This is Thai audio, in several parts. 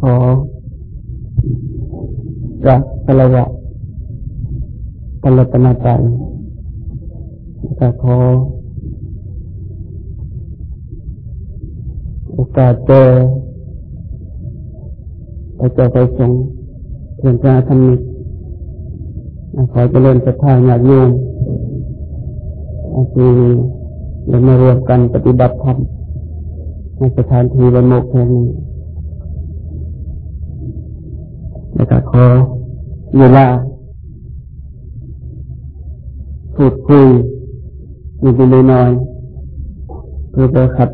ขอรักพลวะพลตนาใจจะขอโอกาสเจอไปเจอไปสงเพื่อนพระธรรมิกขอเจริญศรัทธาญาติโยมที่เรามารวมกันปฏิบัติธรรมในสถานที่วันโมกแห่งนี้ อเวลาพูดคุยมีดีเลยน้อยเพื่อประคัด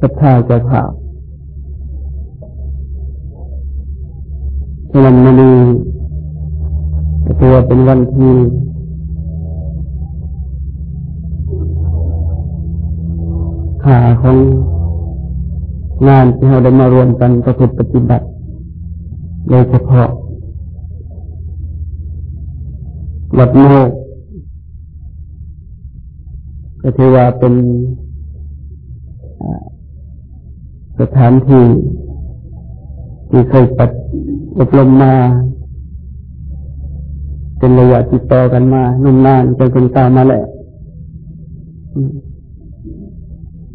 ศรัทธาใจผ่าฉะนั้นมันนี้ถือว่าเป็นวันที่ขาของงานที่เราได้มารวมกันประพฤติปฏิบัติโดยเฉพาะ วัดโมกก็ถือว่าเป็นสถานที่ที่เคยปัดอบรมมา เป็นระยะติดต่อกันมา นุ่มนานจนเป็นตามาแหล้ว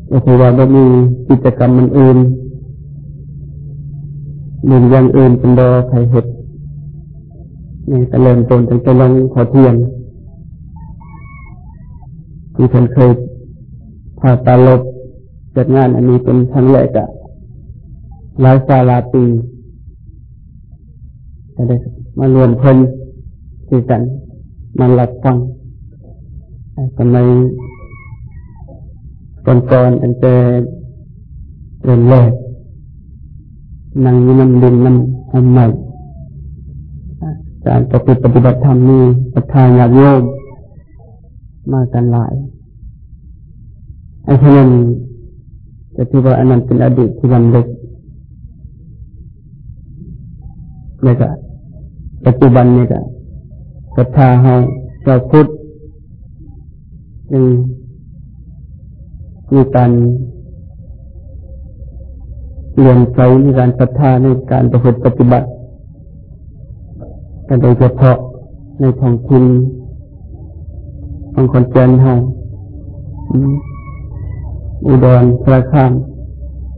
ก็ถือว่าไม่มีกิจกรรมมันอื่นหนึ่งอย่างอื่นเป็นดอไข่เห็ด นี่ก็เริ่มต้นตั้งแต่ลงขอเทียนที่ท่านเคยพาตาลบจัดงานอันนี้เป็นครั้งแรกอะหลายสาลาปีจะได้มารวมเพลินที่กันมาหลับฟังสมัยก่อนๆตั้งแต่เริ่มแรกนั่งยู่น้ำดินน้ำทำใหม่ การปฏิปฏิบัติธรรมนี้ประทานญาติโยมมากันหลายไอ้ที่นั้นจะที่ว่าอันนั้นเป็นอดีตที่ลำเล็กนี่ก็ปัจจุบันนี่ก็ศรัทธาเฮาชาวพุทธยังมีการเปลี่ยนใจในการศรัทธาในการประพฤติปฏิบัติ กันโดยเฉพาะในท้องถิ่นของคนเจนเฮาอุดรสระคาม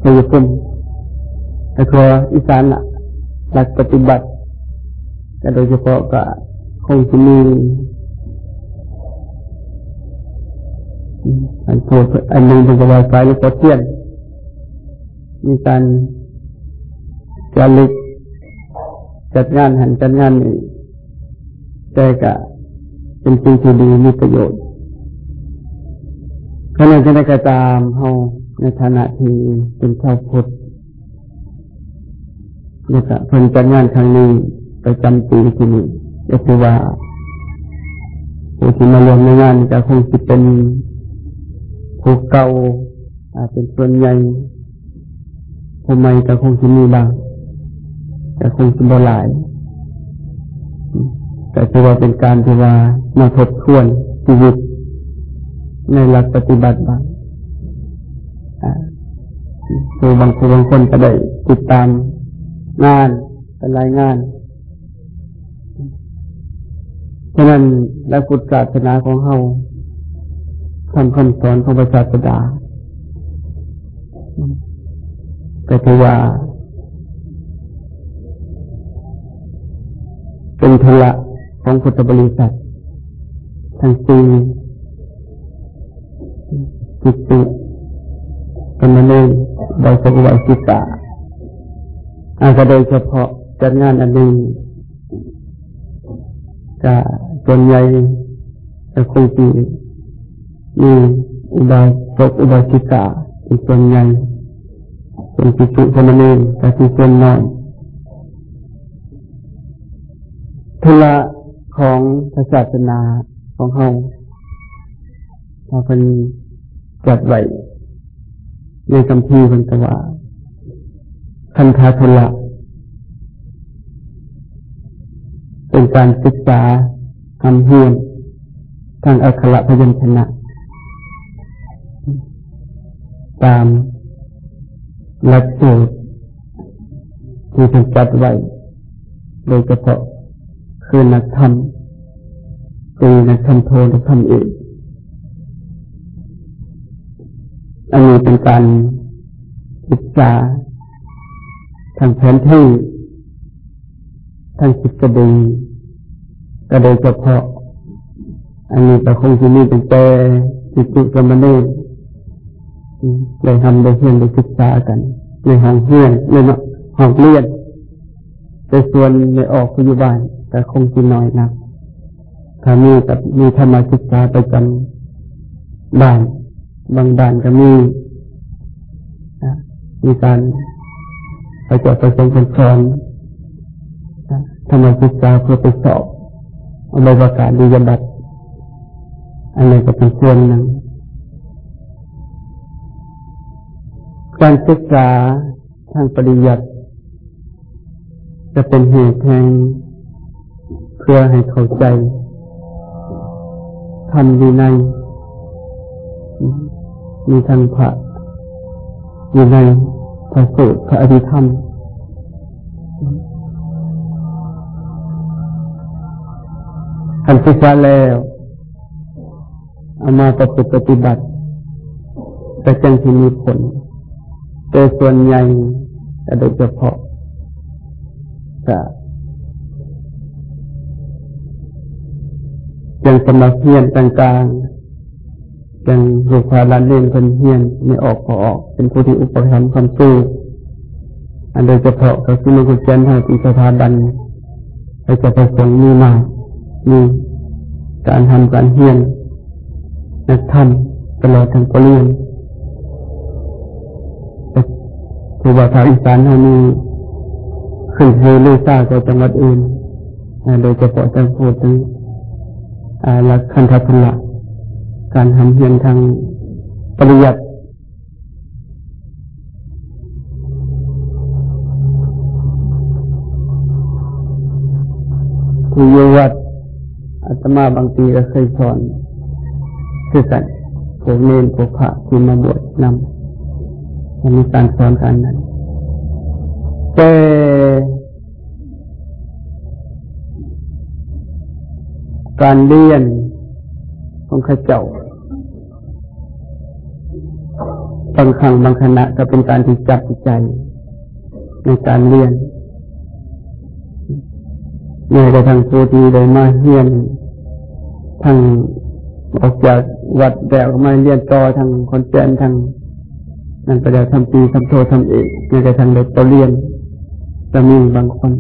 ชัยภูมิแต่ครัวอีสานละหลักปฏิบัติแต่โดยเฉพาะก็คงจะมีอันพูดอันหนึ่งเป็นวายไฟหรือเทียนมีการจาริก จัดงานหันจัดงานนี่แต่ก็เป็นสิ่งที่ดีมีประโยชน์ขณะที่ได้กระตามเฮาในฐานะที่เป็นชาวพุทธนี่ก็เพิ่นจัดงานครั้งนี้ประจำปีที่นี่ก็คือว่าผู้ที่มารวมในงานจะคงจะเป็นผู้เก่าเป็นส่วนใหญ่ผู้ใหม่ก็คงจะมีบาง แต่คงจะบ่หลาย แต่คือว่าเป็นการที่ว่ามาทบทวนชีวิต ในหลักปฏิบัติบ้างคือบางคนบางคนก็ได้ติดตามงานเป็นรายงานฉะนั้นและพุทธศาสนาของเฮาคำคำสอนของพระศาสดาก็คือว่า เป็นพละของพุทธบริษัททั้งสี่จิตติกรรมเนยใบสกุลสิกาอาจจะโดยเฉพาะจัดงานอันหนี้จะส่วนใหญ่จะคงที่มีอุบายศกอุบายสิกาเป็นส่วนใหญ่เป็นจิตุกรรมเนยแต่ที่ส่วนน้อย ทุละของศาสนาของเขาเราเป็นจัดไว้ในคำพีพันตว่า คันธาทุละเป็นการศึกษาคำเฮียนทางอัคระพยัญชนะ ตามหลักสูตรที่ถูกจัดไว้ โดยเฉพาะ คือนักธรรมคือนักธรรมโทนักธรรมเอกอันนี้เป็นการศึกษาทางแผนที่ทางจิตกระดีก็โดยเฉพาะ อันนี้ก็คงจะมีเป็นแต่จิตจุกรรมนี่เลยทำได้เรียนได้ศึกษากัน ในห้องเรียนในห้องเรียน แต่ส่วนในออกปัจจุบันแต่คงจะน้อยนักถ้ามีกับมีธรรมศึกษาประจำบ้าน บางบ้านก็มีมีการไปจดประสงค์เป็นสอนธรรมศึกษาเพื่อไปสอบเอาใบประกาศดียบัตรอันนี้ก็เป็นส่วนหนึ่งการศึกษาทางปริยัติ จะเป็นเหตุแห่งเพื่อให้เข้าใจทำดีในมีทางพระอยู่ในพระสูตรพระอภิธรรมคันศึกษาแล้วเอามาประพฤติปฏิบัติแต่จังที่มีผลโดยส่วนใหญ่แต่โดยเฉพาะ จะยังสมาเพียนต่างๆยังรูปาลานเล่นคนเฮียนไม่ออกพอออก เป็นผู้ที่อุปถัมภ์ความสู้อันโดยเฉพาะก็คือลูกเจนให้ปีสถาบันไปจะประสงค์มีมามีการทำการเฮียนนักธรรมตลอดทั้งปรียนคือว่าทางอีสานเรามี ขึ้นเฮลือซาก็จังหวัดอื่นโดยเฉพาะจะพูดถึงหลักคันธัพละการทำเพียนทางปริยัติที่โยวัดอาตมาบางทีก็เคยสอนคือกันพวกเนนพวกพระที่มาบวชนำมีการสอนการนั้น แต่การเรียนของข้าเจ้าบางครั้งบางขณะก็เป็นการที่จับใจในการเรียนเมื่อได้ทางผู้ดีได้มาเรียนทางออกจากวัดแล้วมาเรียนต่อทางคอนเจนทางนั่นไปแล้วทำปีทำโททำเอกในกระทางเด็กตัวเรียน จะมีบางคน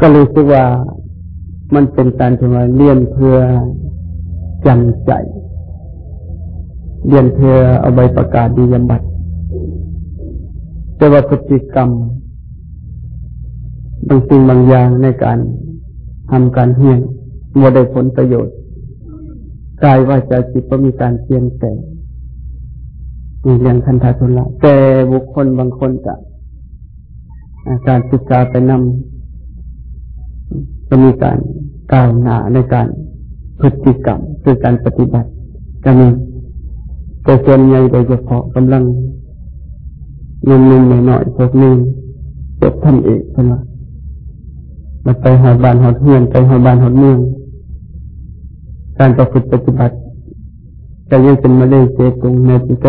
ก็รู้สึกว่ามันเป็นการที่ว่าเรียนเพื่อจำใจ เรียนเพื่อเอาใบประกาศดียบัตรแต่ว่าพฤติกรรม บางสิ่งบางอย่างในการทำการเฮียนมัวได้ผลประโยชน์กายว่าจะจิตก็มีการเปลี่ยนแปลง มีเรียนคันธาทุละแต่บุคคลบางคนจะการศึกษาไปนำจะมีการก้าวหน้าในการพฤติกรรมคือการปฏิบัติก็มีแต่ส่วนใหญ่โดยเฉพาะกำลังนุ่มๆหน่อยๆพวกนี้จบทำเอกใช่ไหมมาไปหอบานหอดเฮือนไปหอบานหอดเมือง การประพฤติปฏิบัติ จะยังเป็นมาได้เจตรงในที่แก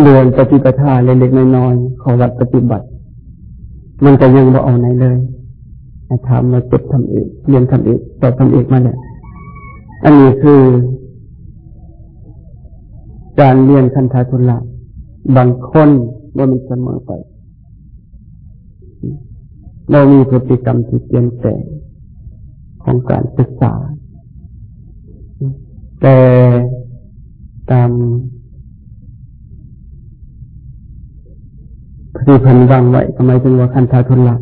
เรียนปฏิปทาเล็กๆน้อยๆขอวัดปฏิบัติ มันก็ยังบ่เอาไหนเลยถามาจบทำเอกเรียนทำเอกสอบทำเอกมาเนี่ยอันนี้คือ การเรียนคันธาทุละบางคนว่ามันเสมอไป เรามีพฤติกรรมที่เปลี่ยนแปลงของการศึกษา แต่ตามที่พันธ์วางไว้ทำไมจึงว่าคันธาทุนลัก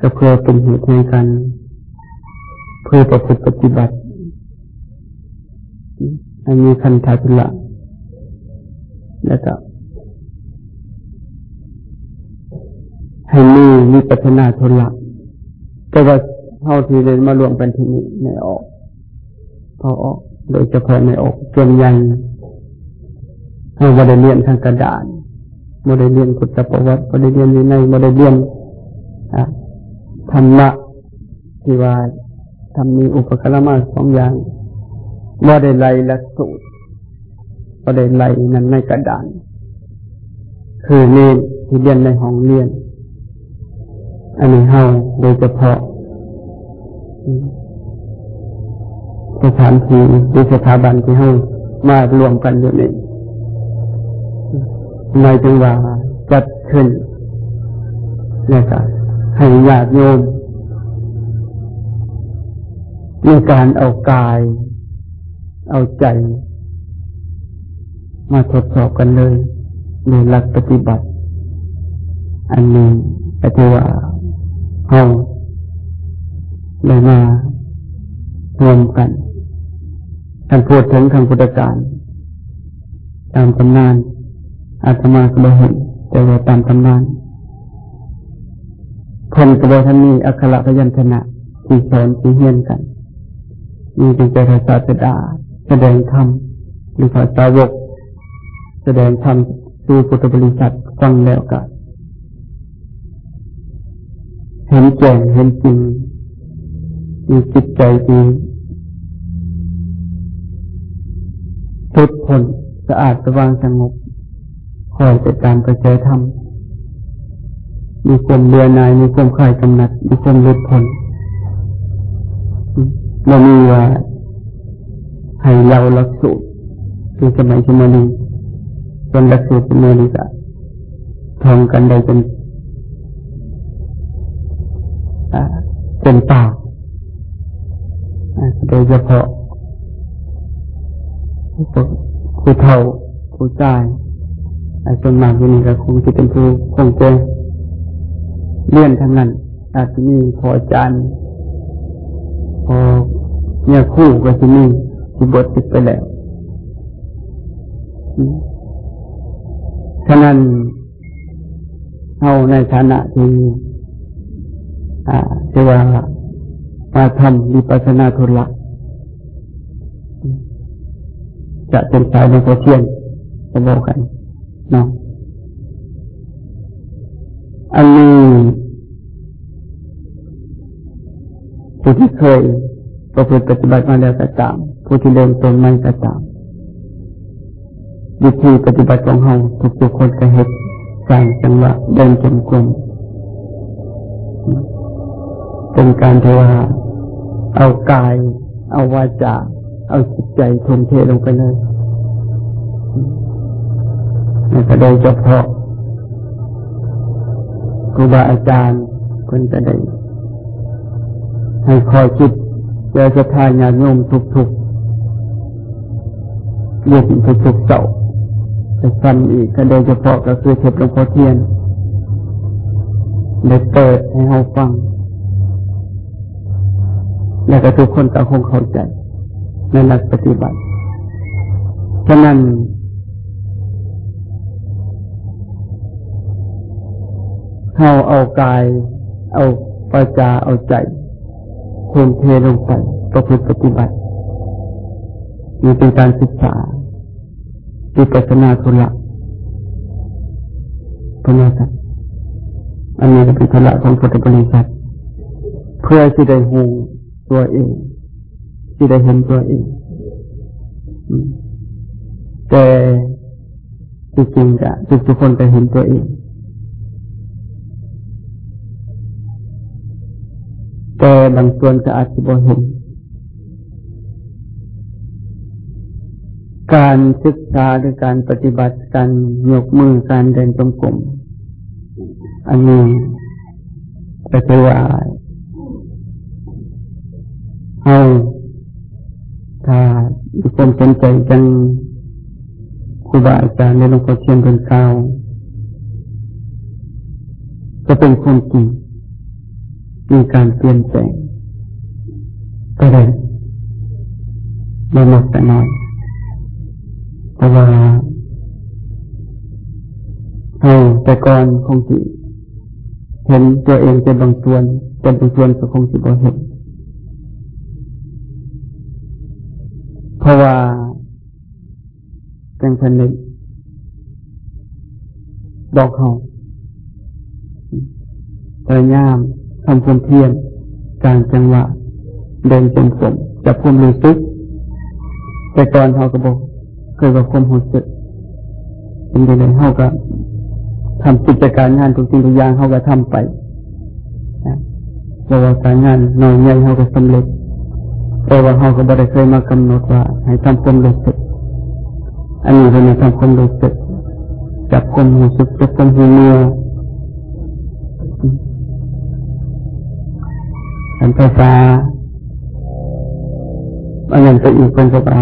ก็เพื่อเป็นเหตุในการเพื่อประพฤติปฏิบัติให้มีคันธาทุนลักแล้วก็ ให้มีมีปัฒนาทุลักแต่ว่าเท่าที่เรียนมารวมกันที่นี่ในออกพอออก โดยเฉพาะในออกส่วนใหญ่เราไม่ได้เรียนทางกระดานไม่ได้เรียนกุศประวัติไม่ไดเรียนวินัยไม่ไดเรียนธรรมะที่ว่าทำมีอุปกรณ์มาสองอย่างว่าไดไล่ละสูตรว่าไดไล่นั้นในกระดาน คือเรียนที่เรียนในห้องเรียน อันนี้เฮาโดยเฉพาะ สถานที่หรือสถาบันที่เฮามารวมกันอยู่นี่ไม่ถึงว่าจัดขึ้นนี่ยก็ให้ญาติโยมมีการเอากาย เอาใจ มาทดสอบกันเลยในหลักปฏิบัติ อันนี้ก็ถือว่า เราได้มารวมกันท่านพูดถึงทางพุทธการ ตามตำนานอาตมาก็บ่เห็นแต่ว่าตามตำนานคนกระบอกท่านมีอัคระพยัญชนะที่สอนที่เฮียนกัน มีเป็นใจศาสดา แสดงธรรมหรือภาษาวก แสดงธรรมสู่พุทธบริษัทฟังแล้วกัน ห็นแจ้งเห็นจริงมีจิตใจดีทุดพ้นสะอาดสว่างสงบคอยติดตามกระแสธรรมมีความเบื่อหน่ายมีความคลายกำหนัดมีความลดพ้นเรามีว่าให้เราหลักสูตรคือสมัยชมาลีจนหลักสูตรชมาลีก็ทองกันได้จน เป็นปากโดยเฉพาะผู้เฒ่าผู้ชายไอ้ส่วนมากที่นี่ก็คงจะเป็นผู้คงเจเลี่ยนทั้งนั้น อาจจะมีพอจานพอเนี่ยคู่ก็จะมีที่บทติดไปแล้วฉะนั้นเอาในฐานะที่ อ่าเทว่ามาทำมีปัสนาทุละจะเป็นสายในโพเทียนจะบอกกันเนาะอันนี้ผู้ที่เคยประพฤติปฏิบัติมาแล้วก็ตาม ผู้ที่เดินตนไม่ก็ตามวิธีปฏิบัติของเราทุกๆคนก็เห็นสร้างจังหวะเดินจงกรม เป็นการเทวาเอากาย เอาวาจาเอาจิตใจทุ่มเทลงไปเลยนี่ก็โดยเฉพาะครูบาอาจารย์คนจะได้ให้คอยคิดเจอจะทายญาโยมทุกๆเรียกทุกๆเจ้าไปฟันอีกก็โดยเฉพาะก็คือเทพหลวงพ่อเทียนได้เปิดให้เราฟัง แล้วก็ทุกคนก็คงเข้าใจในหลักปฏิบัติ ฉะนั้น เขาเอากาย เอาปัจจาเอาใจคนเทลงไปประพฤติปฏิบัติมีเป็นการศึกษาวิปัสนาทุละพระนาสัตอันนี้เป็นทุละของพุทธบริษัท เพื่อที่ได้หู ตัวเอง ที่ได้เห็นตัวเอง แต่จริงๆจะทุกคนจะเห็นตัวเอง แต่บางส่วนก็อาจจะบ่เห็น การศึกษาหรือการปฏิบัติการยกมือการเดินจงกรมอันนี้ก็จะว่า เอาถ้ามีความสนใจจังครูบาอาจารย์ในหลวงพ่อเชียนเป็นกาวก็เป็นคนจริงมีการเปลี่ยนแปลงก็ได้ไม่มากแต่น้อยเพราะว่าเอาแต่ก่อนคงสิเห็นตัวเองเป็นบางส่วนเป็นบางส่วนก็คงสิบ่เห็น เพราะว่าเป็นชนิดอกเขาพยายามทำความเพียรการจังหวะ เดินจงกรมจับความรู้สึก แต่ก่อนเขาก็บอกเคยกับความรู้สึกเป็นยังไงเขาก็ทำกิจการงานทุกสิ่งทุกอย่างเขาก็ทำไปเพราะว่าการงานน้อยใหญ่เขาก็สำเร็จ แต่ว่าเขาก็บ่ได้เคยมากำหนดว่า ให้ทำความรู้สึก อันนี้เป็นทำความรู้สึกจับความรู้สึกจับความหูเมื่ออันภาษาอันนั้นก็อีกเป็นภาษา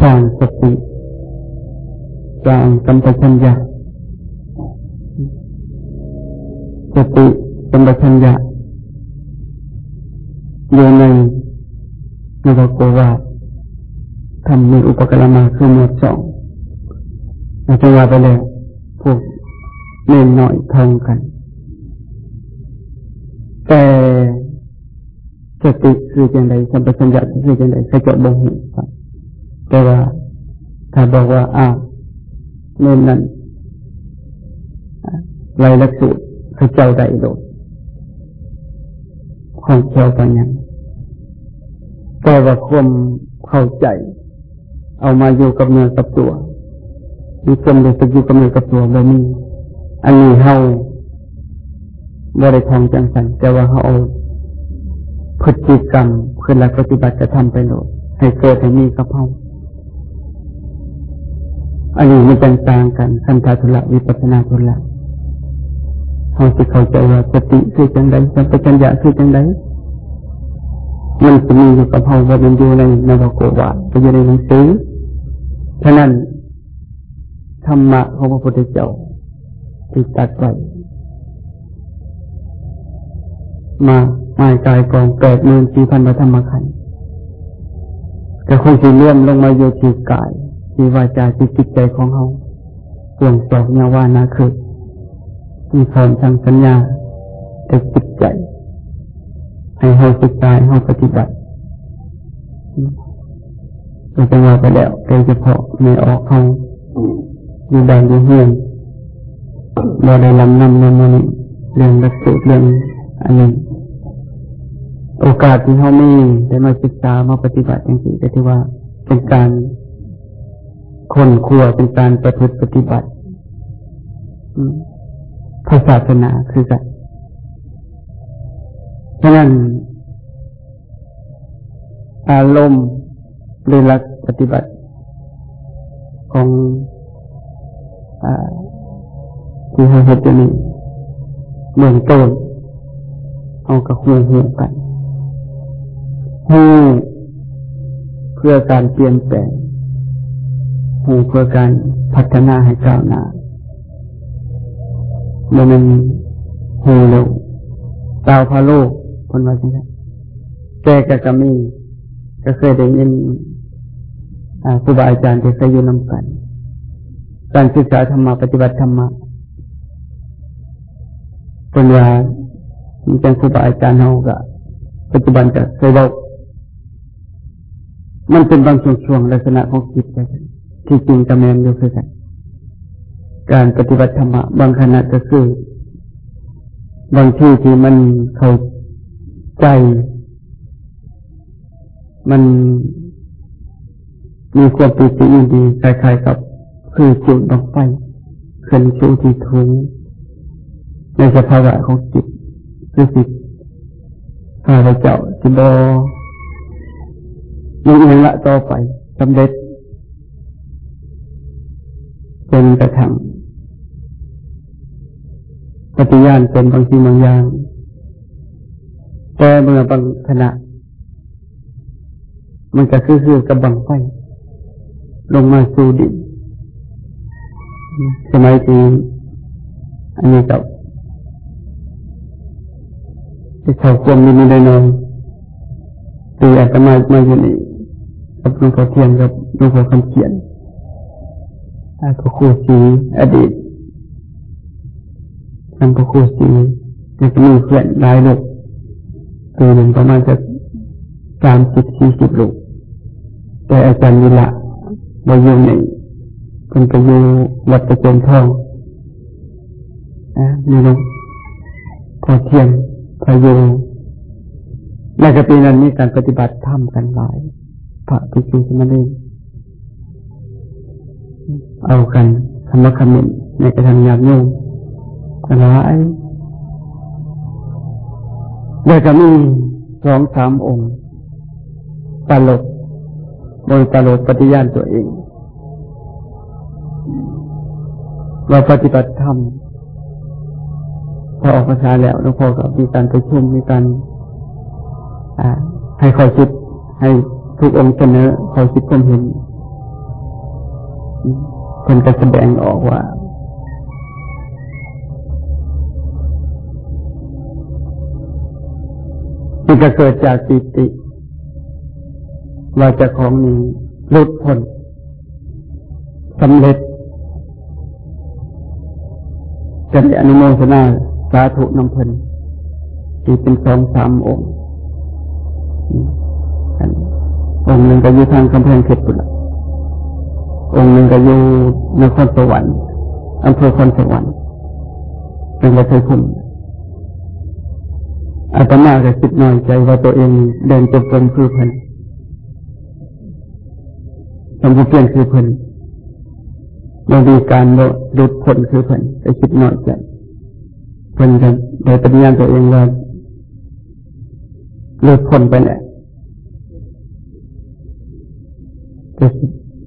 สร้างสติสร้างกัมปชัญญะสติกัมปชัญญะอยู่ใน นวโกวาทำมีอุปกรณ์มาคือหมวดสองอาจารย์ว่าไปแล้วพวกเล่นหน่อยทองกัน แต่สติคือจังไดสัมปชัญญะคือจังไดใครจะบ่เห็นครับ แต่ว่าถ้าบอกว่าอ้าวเล่นนั้นไรลักสูตรเขาเจ้าใดโดดของเจ้าปัญญา แต่ว่าความเข้าใจ เอามาอยู่กับเนื้อกับตัว มีความรู้สึกอยู่กับเนื้อกับตัวแบ่มีอันนี้เฮาบริทองจังสันแต่ว่าเขาเอาพฤติกรรมคือหลักปฏิบัติจะทำไปโหลดให้เกิดให้มีกับเฮาอันนี้มันต่างกันคันธาทุละวิปัสนาทุละเขาจะเข้าใจว่าสติคือจังไดสัมปชัญญะคือจังได มันจะมีอยู่กับเฮาว่ามันอยู่ในนวโกวาจะอยู่ในหนังสือฉะนั้นธรรมะของพระพุทธเจ้าที่ตัดไว้มาหมายกายกองแปดหมื่นสี่พันธรรมขันธ์แต่คงสิเลื่อมลงมาอยู่ที่กายที่วาจาที่จิตใจของเขาส่วนสองยาวานาคือมีพร้อมทางสัญญาแต่จิตใจ ให้เขาศึกษาให้เขาปฏิบัติก็จะว่าไปแล้วโดยเฉพาะไม่ออกเขาอยู่ใดอยู่เฮียนบ่ได้ลำนำนำมันเรื่องรักสูตรเรื่องอันนี้โอกาสที่เขามีได้มาศึกษามาปฏิบัติอย่างนี้ก็ถือว่าเป็นการคนครัวเป็นการประพฤติปฏิบัติพระศาสนาคือกัน ฉะนั้นอารมณ์หรือหลักปฏิบัติของอที่เขาเห็นอยู่นี้เมืองต้นเอากับหูหูกันหูเพื่อการเปลี่ยนแปลงหูเพื่อการพัฒนาให้ก้าวหน้าเมื่อมันหูเร็วดาวพาโลก คนว่าใช่ไหมแกกับกามี ก็เคยได้ยินครูบาอาจารย์ที่เคยอยู่นำกัน การศึกษาธรรมะปฏิบัติธรรมะคนว่ามีจังครูบาอาจารย์เขาก็ปัจจุบันจะเคยบอกมันเป็นบางช่วงๆลักษณะของจิตไปที่จริงกระแมนอยู่คือกันการปฏิบัติธรรมะบางขณะก็คือ บางที่ที่มันเขา ใจ มันมีความปิติยินดีคล้ายๆกับคือจุดดอกไฟขึ้นสู่ที่ทุงในสภาวะของจิตคือจิตข้าพเจ้าจิบอมีเองละต่อไปสำเร็จจนกระทั่งปฏิญาณเป็นบางสิ่งบางอย่าง แต่เมื่อบางขณะ มันก็คือคือกับบังไฟลงมาสู่ดินสมัยที่อันนี้กับที่เขาควรมีมีได้นอนตีอาจจะมามาอยู่นี่กับหลวงพ่อเทียนกับหลวงพ่อคำเขียนอาพระครูสีอดีตท่นพระครูสีจะมีเพื่อนหลายลูก ตัวหนึ่งประมาณจะสามสิบสี่สิบลูก แต่อาจารย์วิละบอยู่ในคนไปอยู่วัดประจงทองนะนี่ลงพอเทียนพายุในกปีนั้นมีการปฏิบัติธรรมกันหลาย พระภิกษุสมณีเอากันธรรมคำมินในกระทำยามโยมกันหลาย แล้วก็มีสองสามองค์ตลกโดยตลกปฏิญาณตัวเอง เราปฏิบัติธรรมพอออกภาษาแล้วหลวงพ่อก็มีการประชุมมีการให้คอยคิดให้ทุกองค์เสนอคอยคิดความเห็นคนก็แสดงออกว่า ที่จะเกิดจากปิติ ว่าจะของนี้ลุดพ้นสำเร็จจะได้อนุโมทนาสาธุน้ำเพลินที่เป็นสองสามองค์องค์หนึ่งก็อยู่ทางกำแพงเพชรปุระองค์หนึ่งก็อยู่นครสวรรค์อำเภอคอนสวรรค์เป็นวัดไทยคุณ อาตมาก็คิดน้อยใจว่าตัวเองเดินจงกรมคือเพิ่นทำผู้เปลี่ยนคือเพิ่นบางทีการลดพ้นคือเพิ่นไปคิดน้อยใจเพิ่นกันโดยปฏิญาณตัวเองว่าหลุดพ้นไปแหละ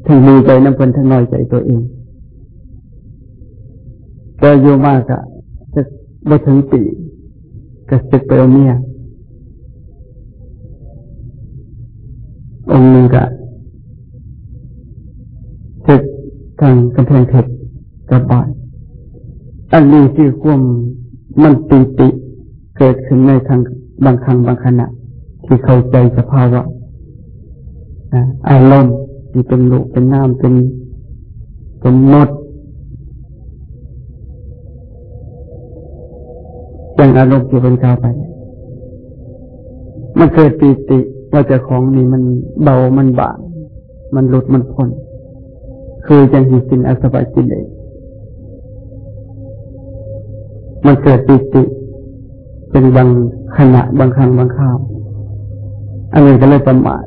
ถึงมีใจน้ำเพิ่นทั้งน้อยใจตัวเองก็อยู่มากอะจะบ่ถึงปี ก็สึกไปเอาเมียองค์หนึ่งก็สึกทางกำแพงเพชรกระบายอันนี้คือความมันปีติเกิดขึ้นในทางบางครั้งบางขณะ ที่เข้าใจสภาวะอารมณ์ที่เป็นลูกเป็นน้ำเป็นเป็นมด อย่างอารมณ์ที่เป็นกาวไป มันเกิดปีติว่าจะของนี้มันเบามันบางมันหลุดมันพ้นคือจังหิสินอสบายกิเลสมันเกิดปิติเป็นบางขณะบางครั้งบางคราวอันนี้ก็เลยประมาท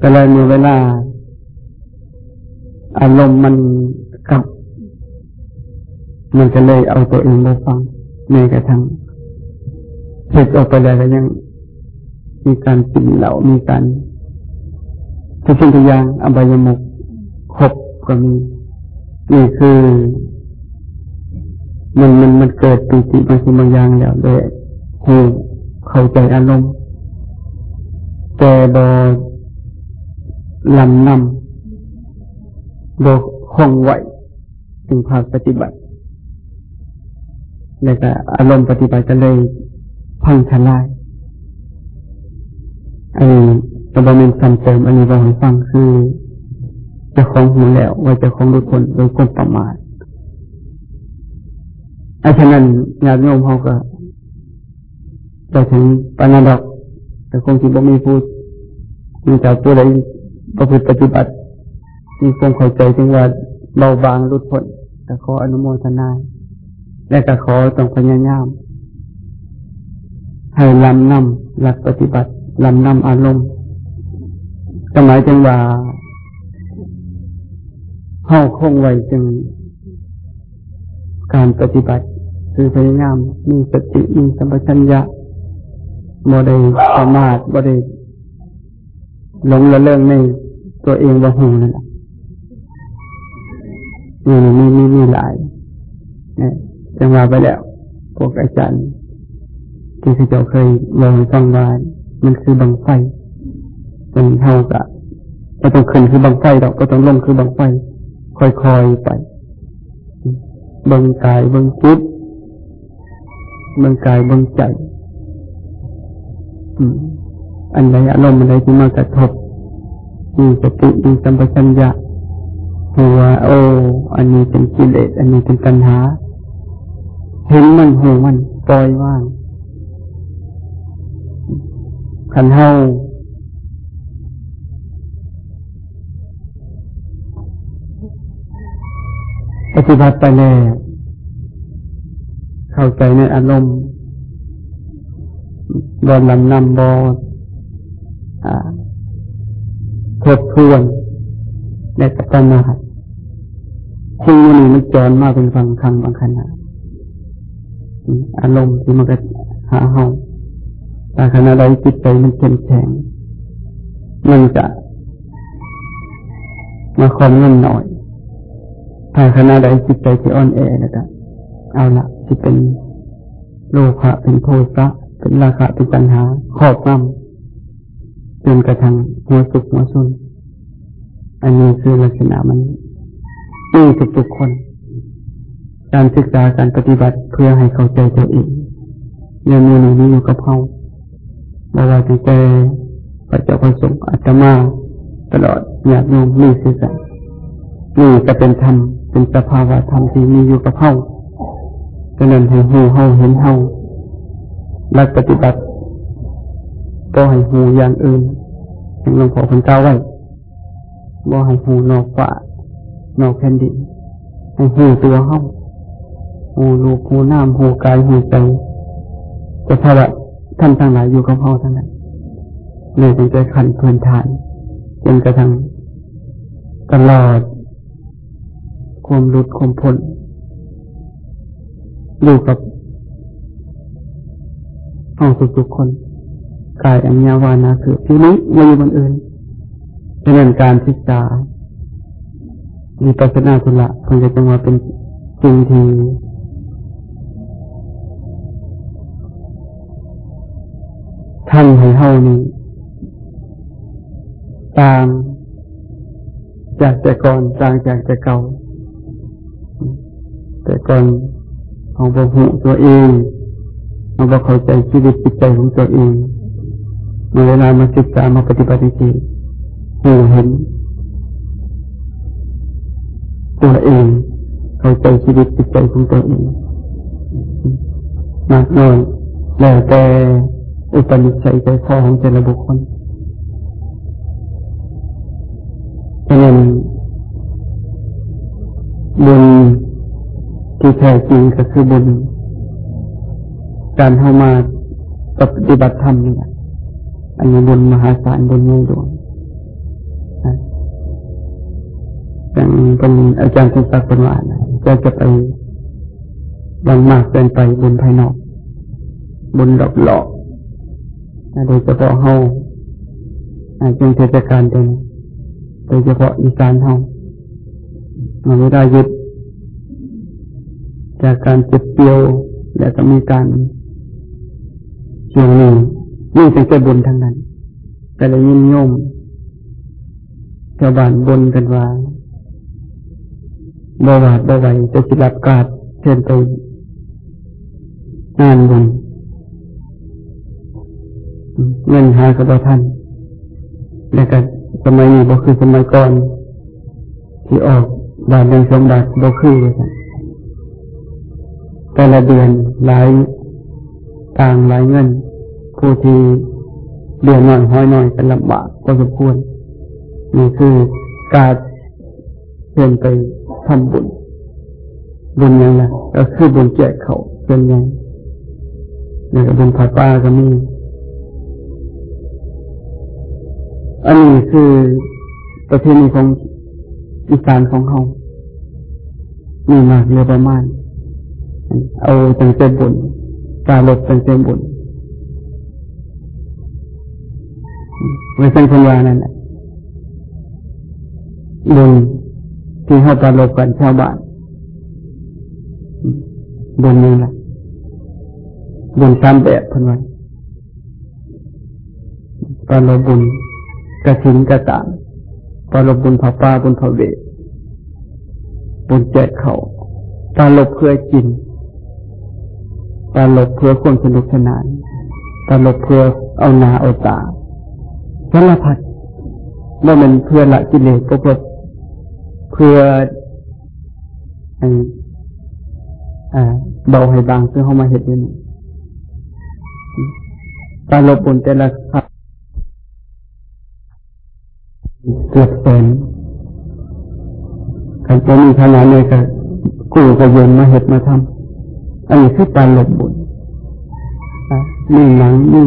ก็เลยมีเวลา อารมณ์มันกลับ มันก็เลยเอาตัวเองมาฟังในกระทั่งเสร็จออกไปแล้วก็ยัง มีการกินเหล่ามีการทุกสิ่งทุกอย่างอบายมุกครบก็มีนี่คือมันมันมันเกิดปีติบางสิ่งบางอย่างแล้วเลยหูเข้าใจอารมณ์ แต่บอลำนำบอคงไหวถึงภาคปฏิบัติ แล้วก็อารมณ์ปฏิบัติก็เลยพังทลายไอ้แต่บาเป็นสันเติมอันนี้บาให้ฟังคือจะคล้องหูแล้ว ว่าจะคล้องด้วยคนโดยคนประมาทอาฉะนั้นญาติโยมเขาก็ไปถึงปานาดอก แต่คงที่บ่มีพูดมีแต่ตัวใดประพฤติปฏิบัติ มีความเข้าใจถึงว่าเบาบางรุดพ้นแต่ขออนุโมทนา และก็ขอต้องพยายาม ให้ลำนำหลักปฏิบัติลำนำอารมณ์สมัยจังว่าเฮาคงไว้จึง การปฏิบัติคือพยายามมีสติมีสัมปชัญญะบ่ได้ประมาทบ่ได้หลงละเรื่องในตัวเองว่าหูนั่นแหละมีมีมีมีหลายเนี่ย จังว่าไปแล้ว พวกอาจารย์ที่เขาเจ้าเคยลองฟังว่ามันคือบังไฟเป็นเท่ากับก็ต้องขึ้นคือบังไฟดอกก็ต้องลงคือบังไฟ ค่อยๆไปบังกายบังจิตบังกายบังใจอันใดอารมณ์อันใดที่มากระทบมีสติมีสัมปชัญญะหัวโอ้อันนี้เป็นกิเลสอันนี้เป็นปัญหา เห็นมันหูมันปล่อยว่างขันเฮาปฏิบัติไปแล้เข้าใจในอารมณ์บอลำนำบอลทบทวนในตัตนาสิ่งนี้มันจรมากเป็นบางครั้งบางขณะ อารมณ์ที่มันก็หาเฮาแต่ขณะใดจิตใจมันเข้มแข็งมันจะมาคอมเงินหน่อยถ้าขณะใดจิตใจที่อ่อนแอนะครับเอาละที่เป็นโลภะเป็นโทสะเป็นราคะเป็นปัญหาครอบงำจนกระทั่งหัวสุกหัวซุนอันนี้คือลักษณะมันมีทุกๆคน การศึกษาการปฏิบัติเพื่อให้เข้าใจตัวเองเรื่องนี้นี้อยู่กับเขาบอกว่าตั้งแต่พระเจ้าพระสงฆ์อาตมาตลอดอยากโยมมีสื่อกันนี่จะเป็นธรรมเป็นสภาวะธรรมที่มีอยู่กับเขาฉะนั้นให้หูเฮาเห็นเฮาลักปฏิบัติก็ให้หูอย่างอื่นอย่างหลวงพ่อคนเจ้าไว้บ่ให้หูนอกฝ่านอกแผ่นดินให้หูตัวเฮา หูลูหูน้ำหูกายหูใจจะพาะท่านทั้งหลายอยู่กับเฮาทั้งนั้นเลยถึงจะขันเพื้นฐานจนกระทั่งตลอด ความหลุดความพ้นอยู่กับห้องทุกคน กายอัญญาวานาคือที่นี้ไม่อยู่บนอื่นฉะนั้นการศึกษามีปัสนาคุณละคงจะจังว่าเป็นสิ่งที่ ท่านให้เฮานี่ตามจากแต่ก่อนต่างจากแต่เก่า แต่ก่อนของบหูตัวเองเราบอเข้าใจชีวิตจิตใจของตัวเองเมื่อเวลามาศึกษามาปฏิบัติจริงหูเห็น ตัวเอง เข้าใจชีวิตจิตใจของตัวเองมากน้อยแล้วแต่ อุปนิสัยใจคอของแต่ละบุคคลฉะนั้นบุญที่แท้จริงก็คือบุญ การเข้ามาปฏิบัติธรรมนี่แหละอันนี้บุญมหาศาลบุญใหญ่หลวงอย่างเป็นอาจารย์สุศักเป็นว่าจะจะไปบังมากเกินไปบุญภายนอก บุญดอกหลอก โดยเฉพาะเฮาจึงเทศกาลเองโดยเฉพาะอีสานเฮามันไม่ได้ยึดจากการเจ็บเกี่ยว แล้วก็มีการเชียงหนึ่งนี่เป็นแค่บนทั้งนั้นก็เลยยินยมชาวบ้านบนกันว่าบวาดบวไหวจะสิรับกาดเชิญไปงานบุญ เงินหากับท่านแล้วก็สมัยนี้บ่คือสมัยก่อน ที่ออกบาทหนึ่งสมบัติบ่คือเลยกันแต่ละเดือนหลายต่างหลายเงิน ผู้ที่เดือนน่อยห้อยน่อยกันลำบากก็สมควรนี่คือการเพื่อนไปทำบุญ บุญยังไงก็คือบุญแจกเขาเป็นยังนี่ก็บุญผาป้าก็มี อันนี้คือประเพณีของอีสานของเขามีมากเยอะประมาณ เอาตั้งใจบุญการลดตั้งใจบุญไม่เป็นคนวานั่นแหละบุญที่เขาปรารบกันชาวบ้านบุญนี่แหละบุญตามแบบพันวันปรารบบุญ กระถินกระตามปรารบบุญผาป่าบุญผาเวบุญแจกเขาปรารบเพื่อกินตลกเพื่อความสนุกสนานตลกเพื่อเอานาเอาตาสารพัดเมื่อมันเพื่อละกิเลสก็เพื่อเพื่อเบาให้บางเพื่อเข้ามาเห็นนี่ตาลบบนแต่ละครับ เกือบแสนการจะมีขนาดเลยก็กูก็เย็นมาเห็ดมาทำอันนี้คือการหลบบุญมีหนังมี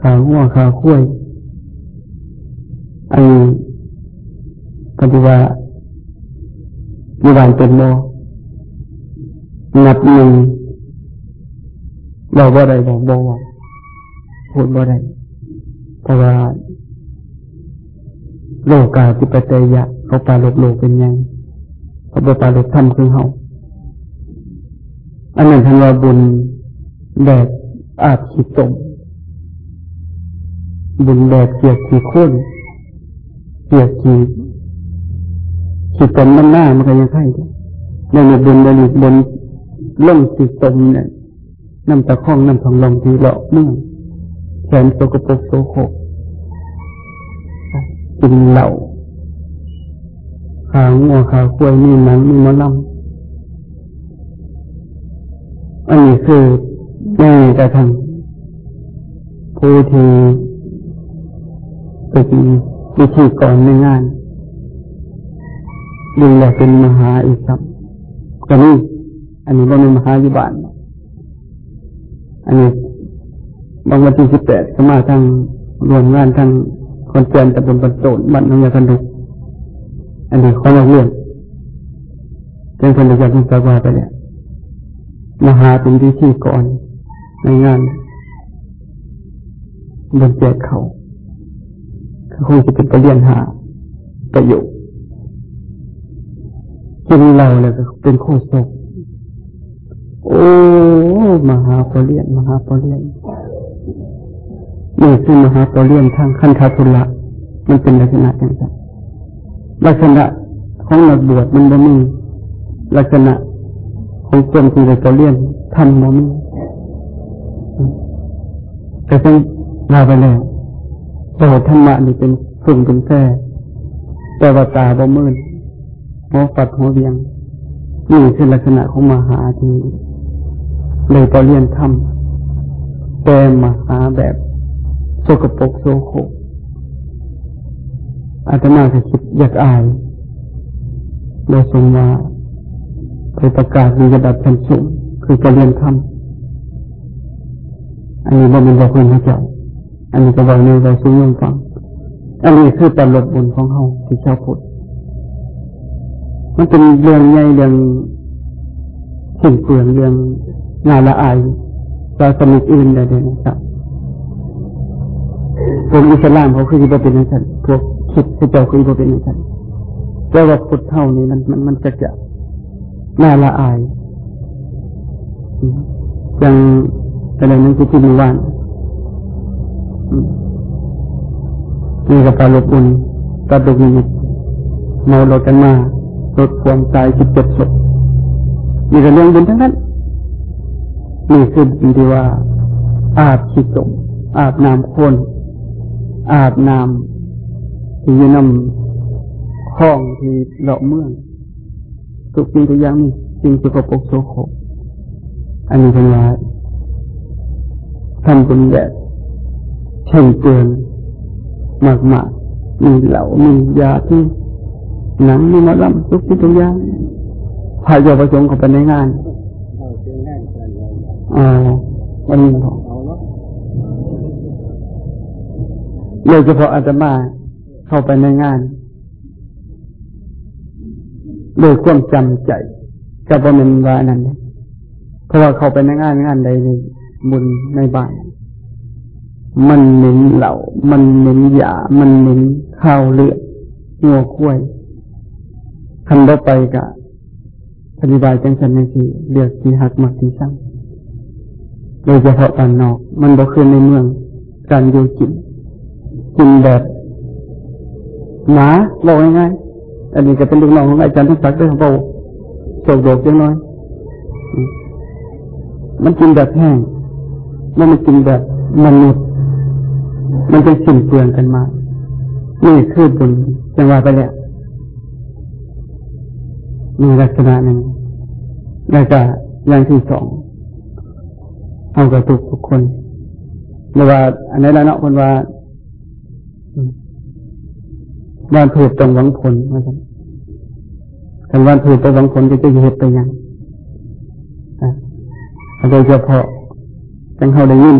ขาหัวขาคุ้ยอันนี้ปฏิว่ามีวันเป็นโมนับหนึ่งเราบ่ได้บอกบอกพูดบ่ได้เพราะว่า โลกาจิปเตยะเขาปาลบโลกเป็นยังเขาบปาลบทำคือเขาอันนั้นทันว่าบุญแบบอาจขีดตมบุญแบบเกียรติข้นเกียรติขีดตมน้ำหน้ามันก็ยังไข่ในบุญบริบนล่มขีดตมเนี่ยน้ำตะข้องน้ำทองลงทีเลาะเมื่อแขนโสกปรกโสโครก กินเหล่าขางัวขาควยมีหนังมีมะลำอันนี้คือแม่กระทำผู้ที่เป็นวิธีก่อนในงานดึงแหละเป็นมหาอีกครับก็นี่อันนี้ว่าเป็นมหายุบานอันนี้บางวันที่สิบแปดก็มาทางรวมงานทาง คนเตือนตะบนบรรโจนบ้านน้อยาคันดุอันนี้ข้อเรื่องเป็นคนเดียวกันที่ว่าไปเนี่ยมหาเป็นที่ที่ก่อนในงานบนแจกเขาเขาคงจะเป็นประเรียนหาประโยชน์กินเราเลยก็เป็นโคศกโอ้ มหาปรเรียน มหาปรเรียน นี่คือมหาปรเรียนทางขั้นคาทุละมันเป็นลักษณะอย่างไรลักษณะของนักบวชมันบ่มีลักษณะของคนที่ได้ปรเรียนทำบ่มีแต่ต้องลาไปแล้วแต่ธรรมะนี่เป็นสุ่มเป็นแท้แต่ว่าตาบ่มืนหัวปัดหัวเบียงนี่คือลักษณะของมหาทีเลยปรเรียนทำแต่มหาแบบ สกปกโสโคอาตมาจะคิดอยากอายโดยสมว่าไปประกาศมีระดับชั้นสูงคือการเรียนธรรมอันนี้บ่เป็นบอกคนพระเจ้า อันนี้ก็บอกในเราซุ้มยงฟัง อันนี้คือตลบบุญของเขาที่ชาวพุทธมันเป็นเรื่องใหญ่เรื่องสิ่งเปลืองเรื่องงานละอายศาสนิกอื่นใดๆนะครับ ผมอิสลามเขาคือจะเป็นอย่างนั้นพวกคิดที่เจ้าคือจะเป็นอย่างนั้นแต่ว่าพุทธเท่านี้มันมันมันจะจะน่าละอายอยังอะไรนั้นคือที่มีว่านนี่กับปลาลบุญกระดูกนิดเมาเรากันมาลดความตายสิบเจ็ดศพมีแต่เรื่องบุญทั้งนั้นนี่คือสิ่งที่ว่า อาบชิจมอาบน้ำคน อาบน้ำที่ยืนำห้องที่เลาะเมืองทุกสิ่งทุกอย่างนี่สิ่งสกปรกโสโครกอันนี้เป็นว่าทำบุญแบบเช่นเกินมากมากมีเหล่ามียาที่หนังมีมะลำทุกสิ่งทุกอย่างพายประสงค์เข้าไปในงานอ๋อวันนี้พอ โดยเฉพาะอาตมาเข้าไปในงานโดยความจำใจกับว่ามันว่านั้นเพราะว่าเข้าไปในงานงานใดในบุญในบ้าน มันเหม็นเหล่า มันเหม็นหยา มันเหม็นข้าวเลือดหัวคุ้ยคันต่อไปกะอธิบายจังสันในที่เลือกที่หักมักที่สั่งโดยเฉพาะตอนนอก มันบ่คือในเมืองการอยู่กิน กินแบบหมาบอกง่ายๆอันนี้ก็เป็นลูกน้องของอาจารย์ทุกศักดิ์ด้วยของเราโศกโดกจังน้อย มันกินแบบแห้งมันไม่กินแบบมนุษย์ มันเป็นสิ่งเปลืองกันมา นี่คือบุญจังหวะไปแล้วมีลักษณะหนึ่งแล้วก็อย่างที่สองเอากระตุกทุกคนหรือว่า อันนี้แล้วเนาะคนว่า บ้านเพจตรงหวังผลว่ากันทาวันถือไปบางคนจะจะเหตุไปยังโดยเฉพาะจังเขาได้ยิน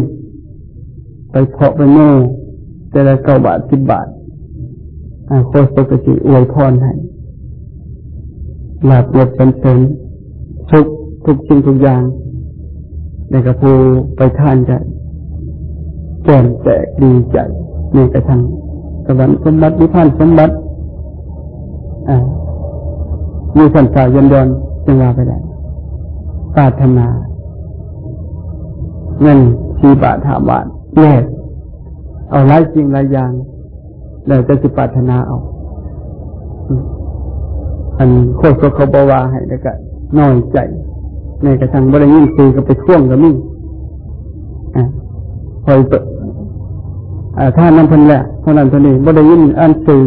ไปเพาะไปโม่แต่ละเก้าบาทสิบบาทโคตรปกติอวยพรให้หลับหลบเป็นเสริญทุกทุกสิ่งทุกอย่าง ในกระพูไปท่านจะแก่นแจกดีใจในกระทั่ง สวรรค์สมบัตินิพพานสมบัติอ่ามีสันสายันยนจึงว่าไปได้ปาถนาเงินชีบาทหาบาทแยกเอาหลายจริงหลายอย่างแล้วจะสิปาถนาเอา อันโคตรเขาบอกว่าให้แล้วก็น้อยใจในกระทั่งบริยินคือก็ไปท่วงกับมิ่งคอยเปิด ถ้านั้นพันแหละเท่านั้นเท่านี้บริยินอันสื่อ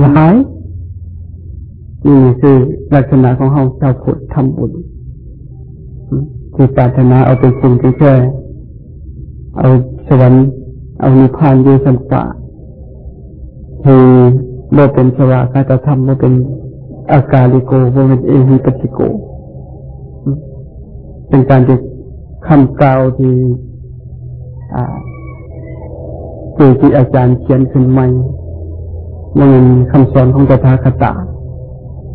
หลายนี่คือลักษณะของเฮาชาวพุทธทำบุญที่ปรารถนาเอาเป็นสิ่งที่แค่เอาสวรรค์เอานิพพานอยู่สันตาคือบ่เป็นสวากาตธรรมบ่เป็นอากาลิโกบ่เป็นเอหิปติโก เป็นการที่คำกล่าวที่ คือที่อาจารย์เขียนขึ้นใหม่มันคำสอนของตถาคตา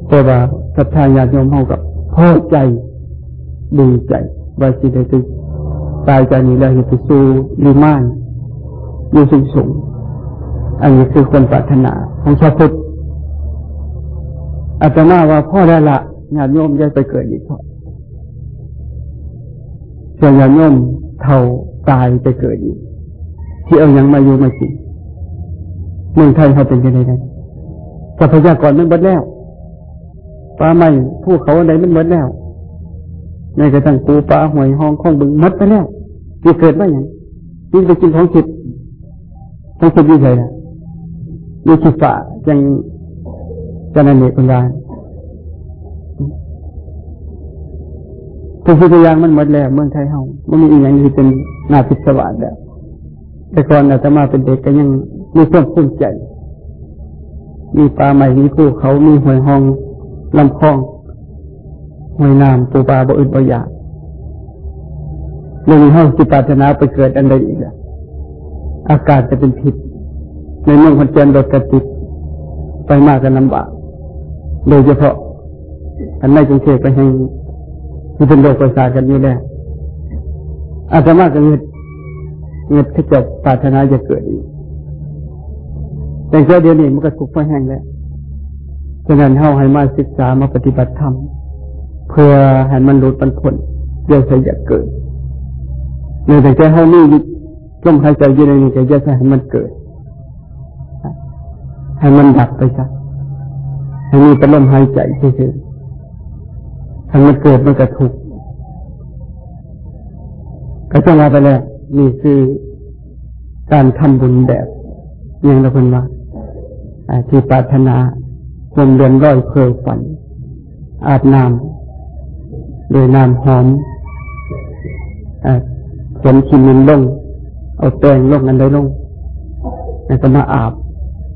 แต่ว่าศรัทธาญาติโยมเฮากับพอใจดีใจว่าสิได้ตึตายจากนี้แล้วจะไปสู่ลีมานอยู่สูงสูงอันนี้คือคนปรารถนาของชาวพุทธอาตมาว่าพ่อได้ละญาติโยมได้ไปเกิดอีกเถอะส่วนญาติโยมเท่าตายไปเกิดอีก ที่เอายังมาอยู่มากินเมืองไทยเขาเป็นยังไงได้ทรัพยากรมันบดแล้วปลาไม่ผู้เขาอะไรมันหมดแล้วในกระทั่งปูปลาหวยห้องข้องบึงมัดไปแล้วที่เกิดมาอย่างนี่ไปกินของจิตของจิตยิ่งใหญ่นะมีคิดฝ่ายังจะนันเนคุณยายทุกสิ่งอย่างมันหมดแล้วเมืองไทยเฮาไม่มีอีกอย่างที่เป็นนาพิศวาสแล้ว แต่ก่อนอาตมาเป็นเด็กก็ยังมีความภูมิใจ มีปลาใหม่มีภูเขามีหวยห้องลำคลองห้วยน้ำปูปลาบ่อื่นบ่อยากเรื่องห้องสิปาถนาไปเกิดอันใดอีกอะอากาศจะเป็นพิษในเมืองคนเจนรถกระติดไปมากกันลำบากโดยเฉพาะอันในกรุงเทพไปแห่งที่เป็นโรคประสาทกันอยู่แล้วอาตมาก็เงิด เงิดขจบปาถนาจะเกิดอีก แต่เดี๋ยวนี้มันก็ถูกไฟแห้งแล้วฉะนั้นเฮาให้มาศึกษามาปฏิบัติธรรมเพื่อให้มันหลุดปันผลเดี๋ยวจะอยากเกิดเนื่องจากเฮานี่ลมหายใจอยู่ในนี้จะจะให้มันเกิด ให้มันดับไปซะให้มีแต่ลมหายใจเฉยๆให้มันเกิดมันก็ทุกข์ก็จะมาไปแล้ว นี่คือการทำบุญแบบอย่างเราคนว่าที่ปรารถนาความเดือนร้อยเพลฝัน อาบน้ำโดยน้ำหอมเขียนขีมินลง เอาแป้งลงกันได้ลงแล้วก็มาอาบ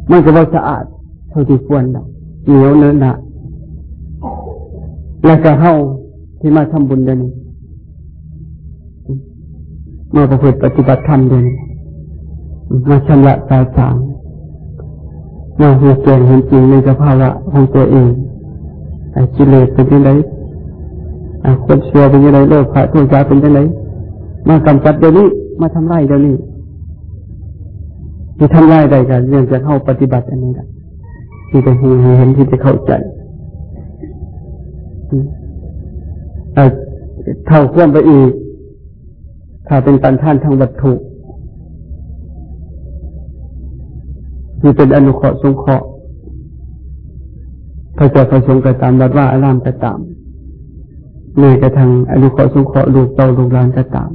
มันก็ว่าสะอาดเท่าที่ควรเหนียวเนื้อหนะแล้วก็เข้าที่มาทำบุญเดือนนี้ มาประพฤติปฏิบัติธรรมเดือนมาชำระตาจางมาห็นแจ้งเห็นจริงในสภาวะของตัวเองไอ้กิเลสเป็นยังไงไอ้คนเชื่อเป็นยังไงโลภะทุกข์เป็นยังไงมากำจัดเดี๋ยวนี้มาทำลายเดี๋ยวนี้ที่ทำลายได้กันเรื่องจะเข้าปฏิบัติอันนี้แหละที่จะเห็นที่จะเข้าใจเท่าควมไปอีก ถ้าเป็นตันท่านทางวัตถุที่เป็นอนุเคราะห์สงเคราะห์พระเจ้าประสงค์กระตามบัดว่าอารามกระตามเมื่อกระทางอนุเคราะห์สงเคราะห์ลูกเต่าลูกหลานกระตาม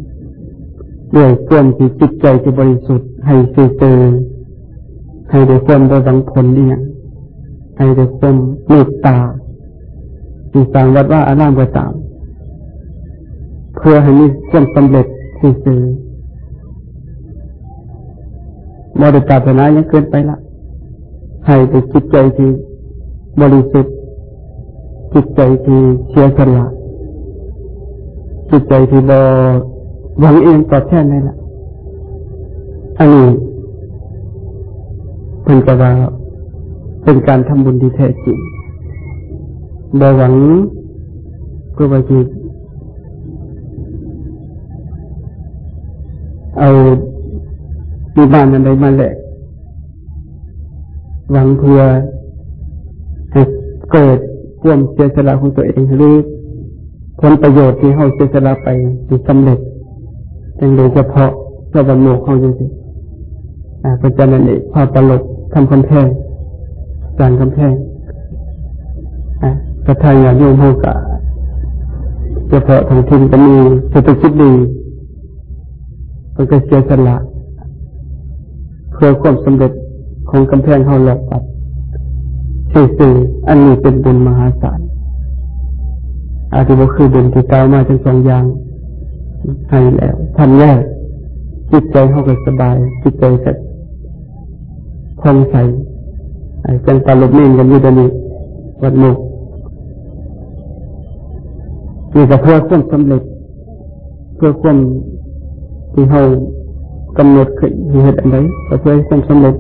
ด้วยเพื่อนที่จิตใจจะบริสุทธิ์ให้สื่อเจอให้ได้ควมได้บังผลเนี่ยให้ได้ความเมตตาที่สั่งวัดว่าอารามกระตาม เพื่อให้มีความสำเร็จ สื่อเจอบริการถนายังเกินไปละให้ไปจิตใจที่บริสุทธิ์จิตใจที่เสียสละจิตใจที่บอหวังเองตอบแทนนั่ละอันนี้เป็นกว่าเป็นการทำบุญที่แท้จริงบอหวังก็ว่าจิต เอามีบ้านอะไรมาแหลกหวังเพื่อให้เกิดความเสียสละของตัวเองหรือผลประโยชน์ที่เขาเสียสละไปที่สำเร็จเป็นโดยเฉพาะเพื่อบรรลุเขาจริงๆพระเจ้านั่นเองพาตลกทำคำแพงสร้างคำแพงพระทายาโยมโฮกะเฉพาะทางทินก็มีเศรษฐกิจดี ก็เสียสละเพื่อความสำเร็จของกำแพงเขาหลอกปัดสื่ออันนี้เป็นบุญมหาศาลอาจจะว่าคือบุญที่กล่าวมาทั้งสองอย่างให้แล้วทำแรกจิตใจเขาก็สบาย จิตใจก็พองใสจังตาลบเม่นกันอยู่ตอนนี้วัดโมกนี่ก็เพื่อความสำเร็จ เพื่อความ ที่เขากำหนดขึ้นเหตุอันใดก็เพื่อความสำเร็จ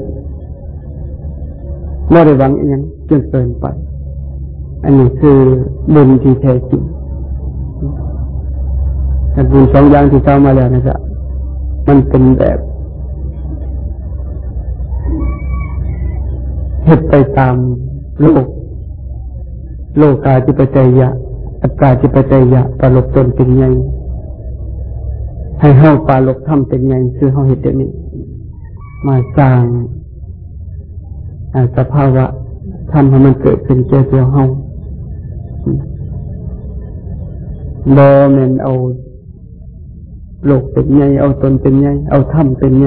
ไม่ได้หวังอย่างจนเกินไป อันนี้คือบุญที่แท้จริงบุญสองอย่างที่เจ้ามาแล้วนะจ๊ะมันเป็นแบบเหตุไปตามโลก โลกาจิปใจยะอัตตาจิปใจยะปลบตนเป็นไง ให้เฮาปาลบทำเป็นไงคือเฮาเหตุเดี๋ยวนี้ มาสร้างสภาวะทำให้มันเกิดขึ้นเจ้าตัวเฮาบอเมนเอาโลกเป็นไงเอาตนเป็นไงเอาธรรมเป็นไง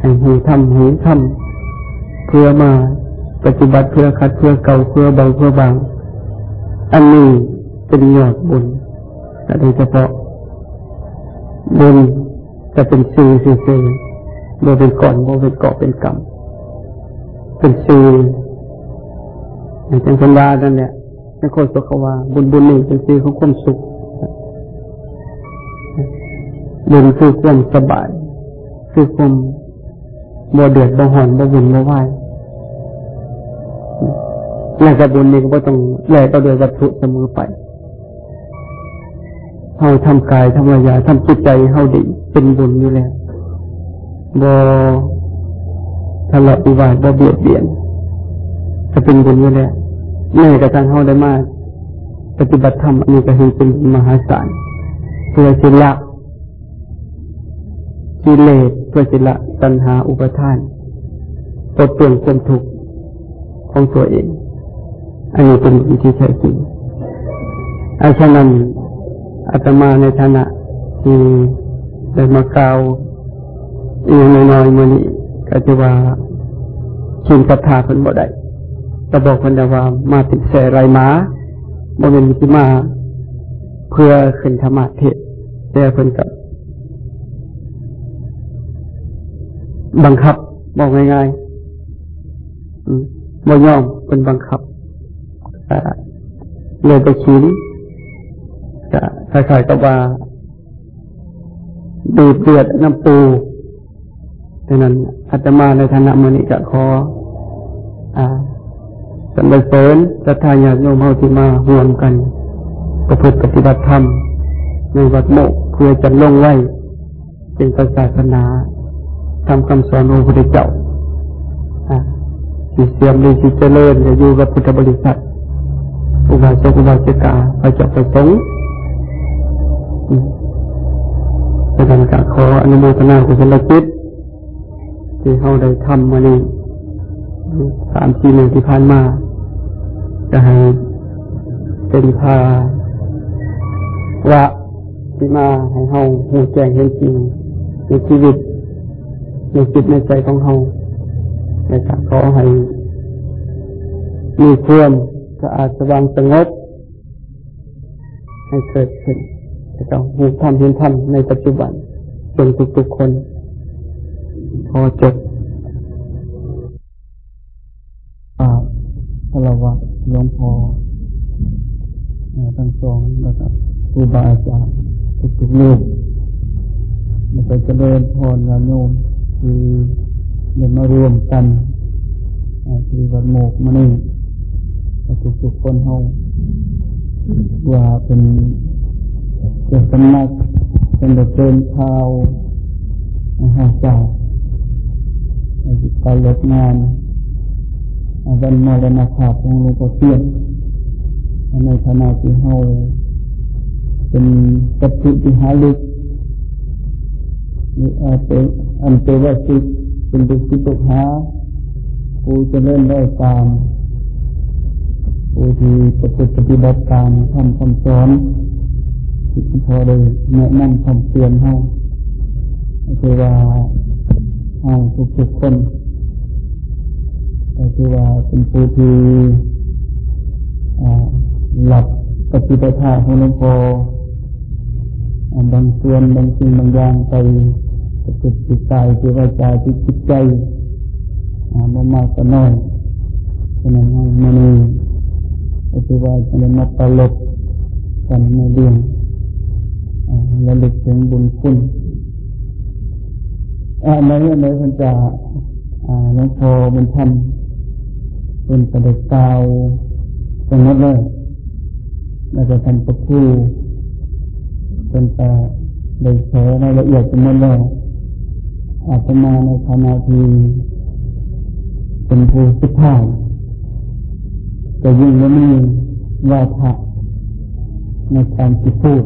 ให้หูธรรมหูธรรมเพื่อมาปฏิบัติเพื่อคัดเพื่อเก่าเพื่อเบาเพื่อบาง อันนี้เป็นยอดบุญโดยเฉพาะ บุญจะเป็นสื่อสื่อสื่อโดยเป็นก่อนโดยเป็นเกาะเป็นกรรมเป็นสื่ออย่างเช่นคนวานั่นเนี่ยในคนสุขวาบุญบุญนี่เป็นสื่อของความสุขบุญคือความสบาย คือความบ่เดือดบ่หอนบ่บุญบ่ไหวแล้วก็บุญนี่ก็ต้องแลกเอาด้วยวัตถุเสมอไป เฮาทำกายทำวายาทำจิตใจเฮาดีเป็นบุญอยู่แล้วบ่ทะเลาะวิวาทบ่เบียดเบียนจะเป็นบุญอยู่แล้วแม้กระทั่งเฮาได้มาปฏิบัติธรรมอันนี้ก็คือเป็นมหาศาลเพื่อสิละกิเลสเพื่อสิละตัณหาอุปทานปลดเปลี่ยนความทุกข์ของตัวเอง อันนี้เป็นวิธีแท้จริงอาฉะนั้น อาตมาในฐานะที่ได้มากล่าวอีกน้อยๆมื่อนี้ก็จะว่าชินศรัทธาเพิ่นบ่ได้ก็บอกเพิ่นว่ามาติดแสไรมาบ่เป็นที่มา เพื่อขึ้นธรรมะเทศแต่เพิ่นกับบังคับบอกง่ายๆบ่ยอมเป็นบังคับเลยไปชี้จะ คล้ายๆกับว่าดูเดือดน้ำปูดังนั้นอาตมาในฐานะมณิกะขอสรรเสริญศรัทธาญาติโยมเฮาที่มาร่วมกัน ประพฤติปฏิบัติธรรมในวัดโมกเพื่อจะลงไว้เป็นศาสนาทำคำสอนของพระพุทธเจ้าสิเสียมดีสิเจริญจะอยู่กับพุทธบริษัทอุบาสกอุบาสิกาพระเจ้าประสงค์ ดังนั้นก็ขออนุโมทนากุศลจิตที่เขาได้ทำมานี่สามสี่หนึ่งที่ผ่านมาจะให้เป็นพาว่าที่มาให้เขาหูแจ้งเห็นจริงในชีวิต ในจิตในใจของเขาในการขอให้มีความสะอาดสว่างสงบให้เกิดขึ้น จะต้องมีทำเห็นทำในปัจจุบันจนทุกๆคน พอจบอารวะหลวงพ่อทั้งสองแล้วก็ครูบาอาจารย์ทุกๆลูกมันก็จะเดินพรญาโยมคือเดินมารวมกันที่วัดโมกมานี่ทุกๆคนเฮาว่าเป็น จ้าสำนักเป็นเดินข่าอาหารเจ้าไปลดงานวันมรณภาพของหลวงพ่อเทียนในฐานะที่เฮาเป็นกัจจิหาลึกนี่อาเป็นอันเตวสิเป็นดุสิตุหาผู้จะเล่นได้ตามผู้ที่ประพฤติปฏิบัติตามทำคำสอน ที่พอได้แนะนำคำเตือนเฮาคือว่าเฮาทุกๆคนก็คือว่าเป็นผู้ที่หลับปฏิปทาของหลวงพ่อบางส่วนบางสิ่งบางอย่างไปประพฤติจิตใจที่ว่าใจที่จิตใจมามากก็น้อยฉะนั้นให้มันนีก็คือว่าจะมาตลบกันในเรื่อง ระลึกถึงบุญคุณอันไหนอันไหนมันจะหลวงพ่อมันทำเป็นประเด็กกาวตรงนั้นเลยเราจะทำประคู่เป็นแต่ได้แฉในละเอียดจำนหมดเลยอาตมาในฐานะที่เป็นผู้สุดท้ายจะยิ่งไม่มีวาทะในการที่พูด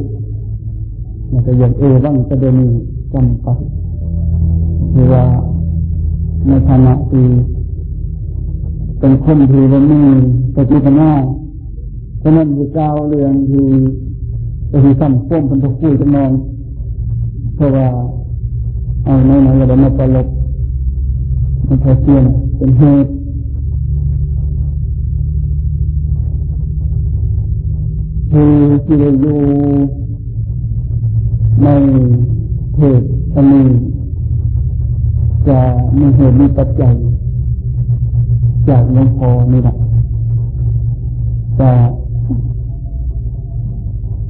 มันจะอย่างเอวังจะเดมีจำกัดหรือว่าในฐานะที่เป็นคนที่ไม่มีปฏิปนาฉะนั้นจะเจ้าเรื่องที่จะมีคำพ่วงเป็นทุกคู่จะมองเพราะว่าเอาในไหนเราไม่ตลกมันพอเสียนเป็นเหตุคือที่เราอยู่ ในเทศตรงนี้จะมีเหตุมีปัจจัย จากหลวงพ่อนี่แหละจะ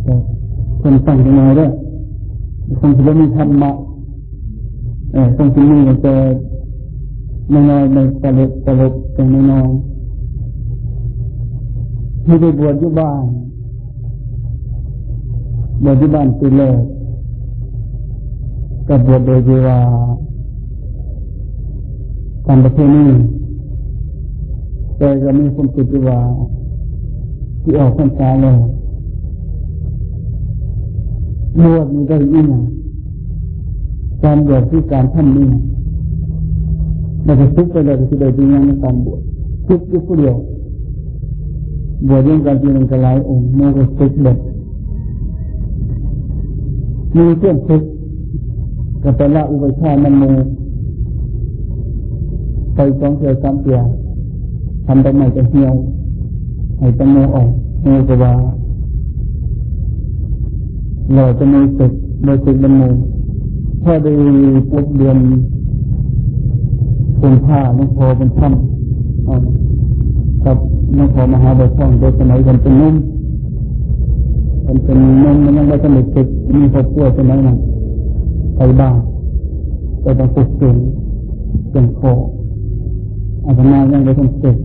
จะคนตั้งยังไงด้วยคนที่ไม่มีธรรมะเออคนที่มีจะไม่น้อยในตลกตลกเป็นไม่น้อยที่ได้บวชอยู่บ้านบวชอยู่บ้านปีแรก ก็บวชโดยที่ว่าการประเพณีแต่จะมีคนคิดว่าที่ออกพรรษาแล้วบวชมีได้ยิ่งการบวชที่การทำนี่มันจะทุกข์ไปเลยที่ได้ดีงในการบวชทุกข์ยู่คเดียวบวชยังการจริงกันหลายองค์มันก็ทุกข์แบบมีเพื่อนทุกข์ กับแต่ละอุปชามันโมไปสองเสียสามเสียทำไปใหม่จะเหี่ยวให้ตังโมออกโมกว่าเราจะมีสึกโดยสึกบันโมพอได้พบเดือนเป็นผ้าน้องพอเป็นช่ำกับน้องพอมหาบช่องโดยสมัยกันเป็นนุ่มมันเป็นนุ่มมันยังไม่สนิทติดมีครอบครัวเป็นไรนะ บ้างก็ต้องฝึกเก่งเก่งโคอาตมายังไม่ต้องเก่ง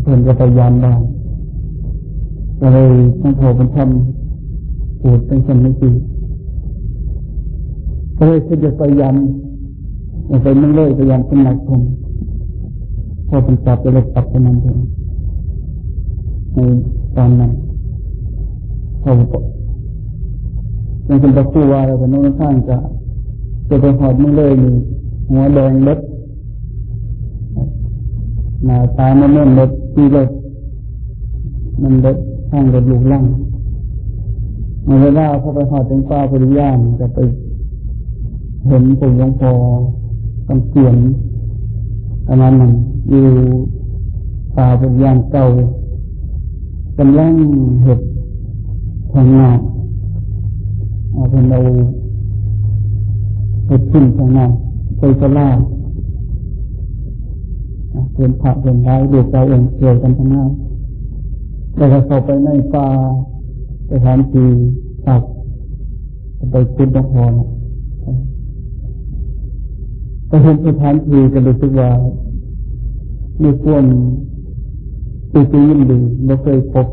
เพื่อนก็พยายามได้ก็เลยต้องพอเป็นทำปูดเป็นคนไม่ดีก็เลยคิดจะพยายามอย่าไปไม่เลยพยายามเป็นหนักทนพอเป็นจับไปเลยตับไปนั้นเองในตอนนั้นเขาบอ ยังเป็นตะคู่ว่าเราเป็นน้องข้างจะจะไปหอดไม่เลยอยู่หัวแดงเล็บหน้าตาไม่เน่นเล็บที่เล็บมันเล็บข้างเล็บลูกล่างเมื่อเวลาพอไปหอดถึงป้าปริยานจะไปเห็นปู่หลวงพ่อกำเขียนประมาณนั้นอยู่ป่าป็นยางเก่ากำลังเห็ดทางงาน เอาเป็นเราเห็ดขึ้นทางงานไปสลาไปเห็นพระเห็นไร้ายดูใจเองเกี่ยวกันทั้งนั้นแล้วก็เข้าไปในป่าไปถามทีตักไปคุดนครก็เห็นสถานที่ก็รู้สึกว่ามีความตื่นตื่นดีไม่เคยพบ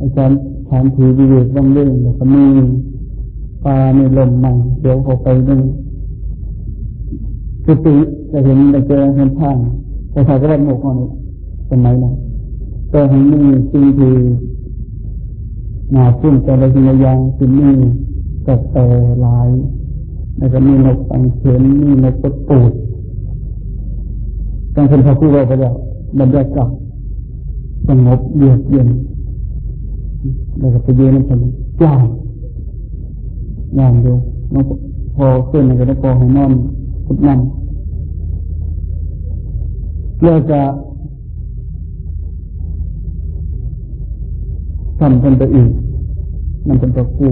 อาจารย์ถามทีวิเวกบางเรื่องแล้วก็มี ปลาในลมมันเดี๋ยวเขาไปนึงคือตีจะเห็นจะเจอเห็นทางแต่ถ้าก็วันหมกคนสมัยนั้นแต่เห็นมีสิ่งที่หนาขึ้นแต่ละสิ่งอย่างสิ่งนี้ก็แต่หลายแล้วก็มีนกตังเขนมีนกกดปูดการเป็นพระคู่เราไปแล้วบรรยากาศสงบเยือกเย็นแล้วก็ไปเยืนนั่นเป็นกว้าง งามดูน้องพอขึ้นแล้วก็ได้พอให้นอนพุทนั่งเพื่อจะทำเป็นตัวอีก มันเป็นตัวคู่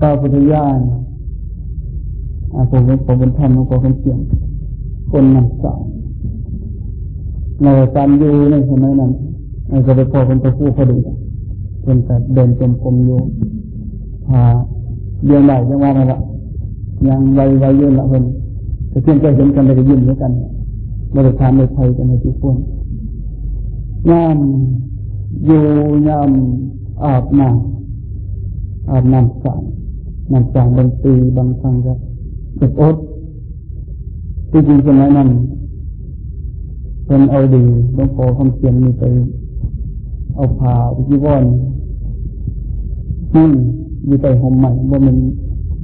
ก้าวพุทธญาณอาผมเป็นผมเป็นธรรมผมเป็นเสียง คนนำสายในการอยู่ในสมัยนั้นเราจะไปพอเป็นตัวคู่พอดีเป็นแต่เดินจมกรมอยู่หา เรียงไหลยังว่าไงละยังไวไวยืนละเพิ่นแต่เพียงแค่เห็นกันเลยก็ยิ้มด้วยกันบริการในไทยกันในทุกคนงามอยู่ยามอาบน้ำอาบน้ำสางน้ำสางบางปีบางครั้งก็เก็บอดที่จริงสมัยนั้นเป็นเอาดีหลวงพ่อคำเขียนมีไป เอาผ้าอุจิวรที่ อยู่ใต้ห่มใหม่ว่ามัน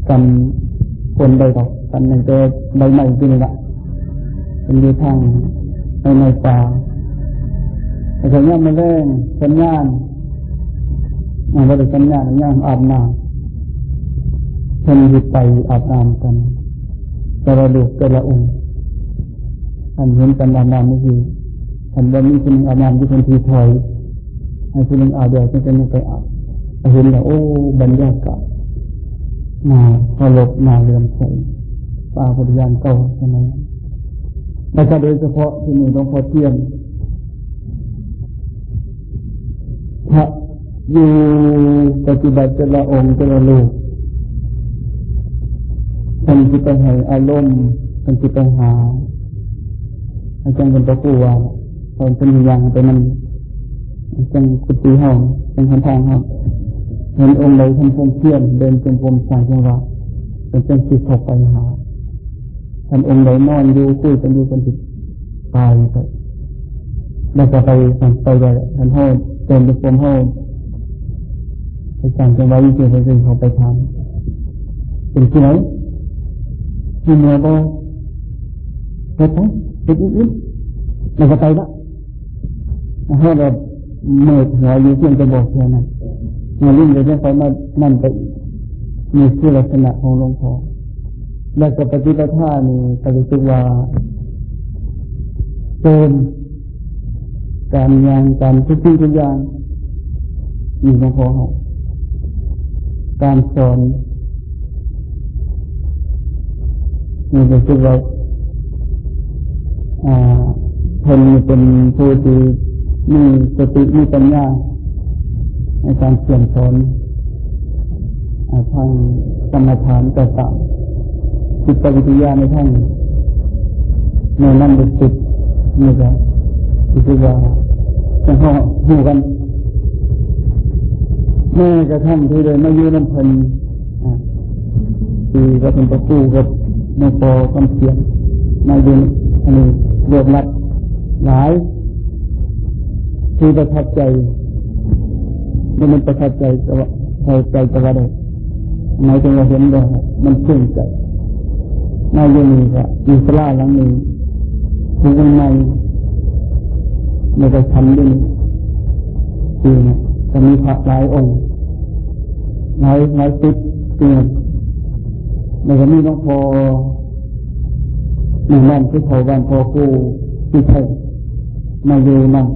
กันคนใดดอกกันในตัวใบใหม่ที่นี่ละเป็นอยู่ทางในในป่าแต่สัญญาณมาแรงสัญญาณมันก็เป็นสัญญาณสัญญาณอาบน้ำเช่นที่ไปอาบน้ำกันแต่ละดูแต่ละองค์ท่านเห็นกันอาบน้ำไม่ดีท่านว่ามีคนอาบน้ำที่เป็นทีถอยให้คนหนึ่งอาบเดียวจะเป็นไปอาบ เห็นแล้วโอ้ บรรยากาศมาพอลบมาเรือนใสป่าปฏิญาณเก่าใช่ไหมแล้วก็โดยเฉพาะที่นี่หลวงพ่อเทียนพระอยู่ปฏิบัติแต่ละองค์แต่ละลูกท่านจิตให้อารมณ์ท่านจิตหาอาจารย์เป็นตะกูว่าตอนเป็นอย่างไปมันจังกุฏิห้องจังคันทางห้อง เห็นองค์ใดทำพงเพียนเดินจงกรมสร้ายจังหวะเป็นจังสิเข้าไปหาท่านองค์ใดนอนอยู่คุยกันอยู่กันติดตายไปแล้วก็ไปสั่งไปเลยท่านห้องเดินไปกรมห้องไปสั่งจังหวะยิ่งเกิดไปเขาไปทำเป็นที่ไหนที่เมื่อบ่เฮ็ดไปเฮ็ดอีกแล้วก็ไปละให้แบบเมื่อหัวอยู่เพียงจะบอกแค่นั้น มาลิ่งเลยไม่ค่อยมานั่นไปมีชื่อลักษณะของหลวงพ่อแล้วก็ปฏิปทานี่ก็รู้สึกว่าเป็นการงานการทุกที่ทุกอย่างมีหลวงพ่อการสอนนี่รู้สึกว่าอ่าคนเป็นผู้ที่มีสติมีปัญญา ในการเขียนสอนทางกรรมฐานต่างๆจิตวิทยาในท่านในนั้นดุสิตนี่ก็คือว่าจะเข้าอยู่กันแม่กระทั่งที่เดินมาอยู่น้ำพลินที่ก็เป็นประตูกับในปอคำเขียนมาอยู่อันนี้รวบรัดหลายที่ประทับใจ มันมันประทับใจแต่ว่าพอใจแต่ว่าได้หมายถึงว่าเห็นว่ามันชื่นใจน่าอยู่นี่ก็มีสลาหลังนี้ถึงในในก็ทำด้วยจริงจะมีพระหลายองค์หลายหลายติดจริงในก็มีน้องพอหนึ่งนั่นที่เขาบ้านพอกูที่เทมาอยู่นั่น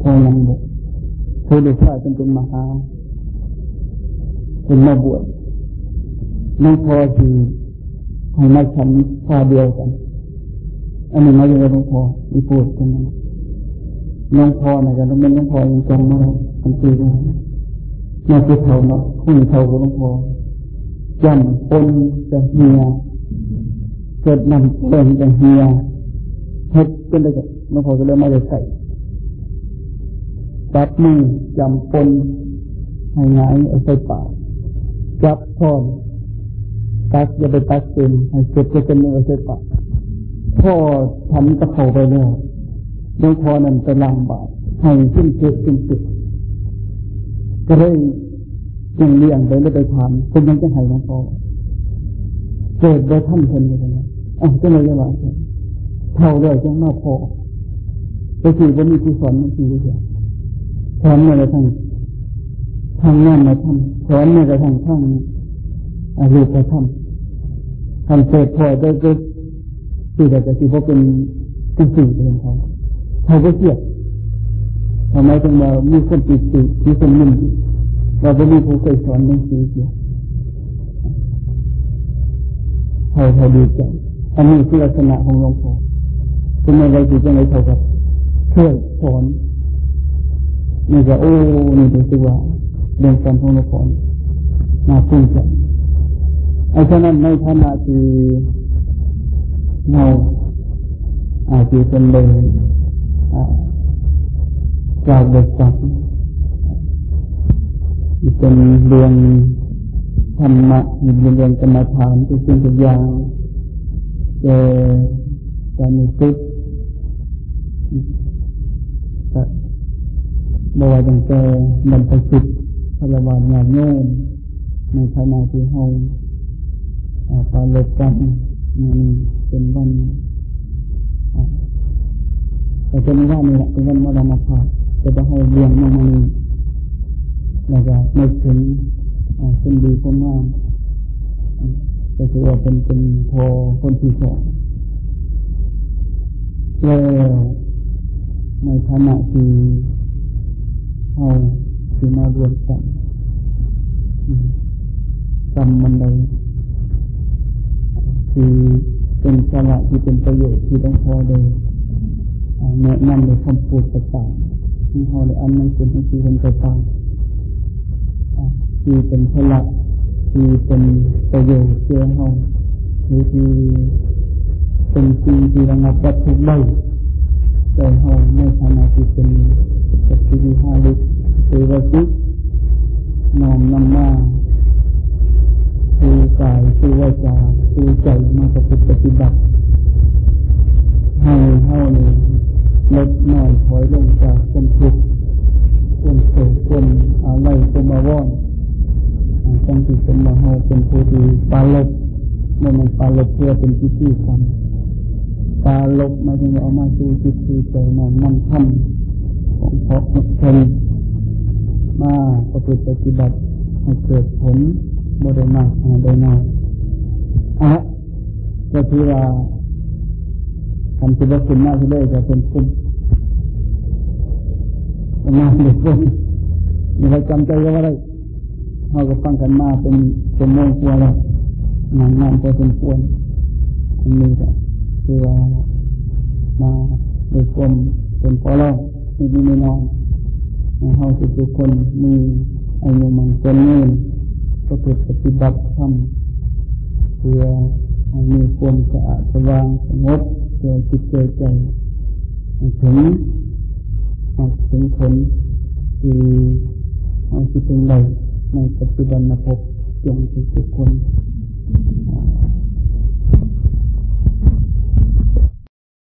พอยังบุ ผู้ได้พระจนเป็นมหาเป็นมาบวชน้องพอที่ให้มาฉันพาเดียวกัน อันนี้มาจากหลวงพ่อมีพูดกันนะหลวงพ่อนะกันต้องเป็นหลวงพ่อยังจำไม่ได้ทันทีนะน่าจะเท่าเนาะคุยเท่ากับหลวงพ่อจำปนจะเฮียเกิดนำเป็นจะเฮียเฮ็ดจนได้กับหลวงพ่อก็เลยมาเลยใส่ จับมือจำปนให้งายเอาใส่ปากจับพอนตักอย่าไปตักเต็มให้เก็บก็เป็นเอาใส่ปากพ่อทำตะเข่าไปแล้วหลวงพ่อนั่นไปล้างบาตให้ขึ้นเกิดขึ้นจุดก็เลยยังเลี้ยงไปแล้วไปทำเป็นยังจะให้หลวงพ่อเกิดโดยท่านคนเลยนะอะก็เลยว่าเท่าเลยจังมาพอไปคือว่ามีผู้สอนมันคือว่า สอนไมาเลยทั้งทางนั่นมาทำสอนไมาเลยทั้งทั้งอายุไปทำทำเสร็จพอได้ก็คือแต่จะคือว่าะเป็นสิ่งสิ่งเป็นเขาเขาก็เกียทำไมถึงเรามีคนติดติดมีคนนิ่งเราไม่มีผู้เคยสอนหนังสือเกี่ยเขาเขาดีใจอันนี้คือลักษณะของหลวงพ่อเป็นอไรที่จะไม่เท่ากับช่วยสอน นี่ก็โอ้นี่เป็นตัวเรื่องการของหลวงพ่อน่าภูมิใจไอ้ฉะนั้นในฐานะที่เราอาจจะเป็นเลยจากเด็กจักเป็นเรื่องธรรมะมีเรื่องกรรมฐานทุกสิ่งทุกอย่างเจอการมีติด บว่าตั้งแต่บรรพชิตพลวานงานโน้มในขณะที่เฮาปาลบกันนี่เป็นวันแต่เป็นว่านี่แหละเป็นวันมรณภาพจะได้ให้เรียงมามานี่เราจะไม่ถึงเป็นดีคนงามก็คือว่าเป็นเป็นพอคนที่สองแล้วในฐานะที่ เราที่มารวมกันกรรมมันใดที่เป็นสาระที่เป็นประโยชน์ที่ต้องพอเลยแนะนำในคำพูดต่างๆที่เราเลยอันนั้นเป็นที่เป็นต่างๆที่เป็นสาระที่เป็นประโยชน์เจ้าเราหรือที่เป็นสิ่งที่ระงับวัตถุใด ใจเราในฐานะที่เป็นสัตว์ที่ห้าลิเทวจิตน้อมนำมาคือกายคือวาจาคือใจมาประพฤติปฏิบัติให้เท่านี้ลดน้อยถอยลงจากคนทุกข์คนโศกคนอะไรคนมาว่อนจังที่เป็นมาเฮาเป็นผู้ดีปาลบเมื่อมันปาลบเพื่อเป็นพิธีกรรม ปาลบมาถึงเอามาสู่จิตสู่ใจนอนนั่งทำของพระมุขชนมาประพฤติปฏิบัติให้เกิดผลบริมาหาได้น้อยอะก็คือว่าทำที่ว่าคุณมากที่ได้จะเป็นคุณงานเด็กคนมีใครจำใจก็ว่าได้เราก็ฟังกันมาเป็นเป็นโมงตัวแล้วงานงานก็เป็นควรอันนี้ก็ คือว่ามาในความเป็นพอแล้วมีมีน้องเราทุกคนมีอายุมันเป็นเงินก็ถูกปฏิบัติทำเพื่อมีความสะอาดสว่างสงบเกิดจิตเกิดใจถึงถึงผลที่เราคิดถึงใดในปัจจุบันภพอย่างทุกคน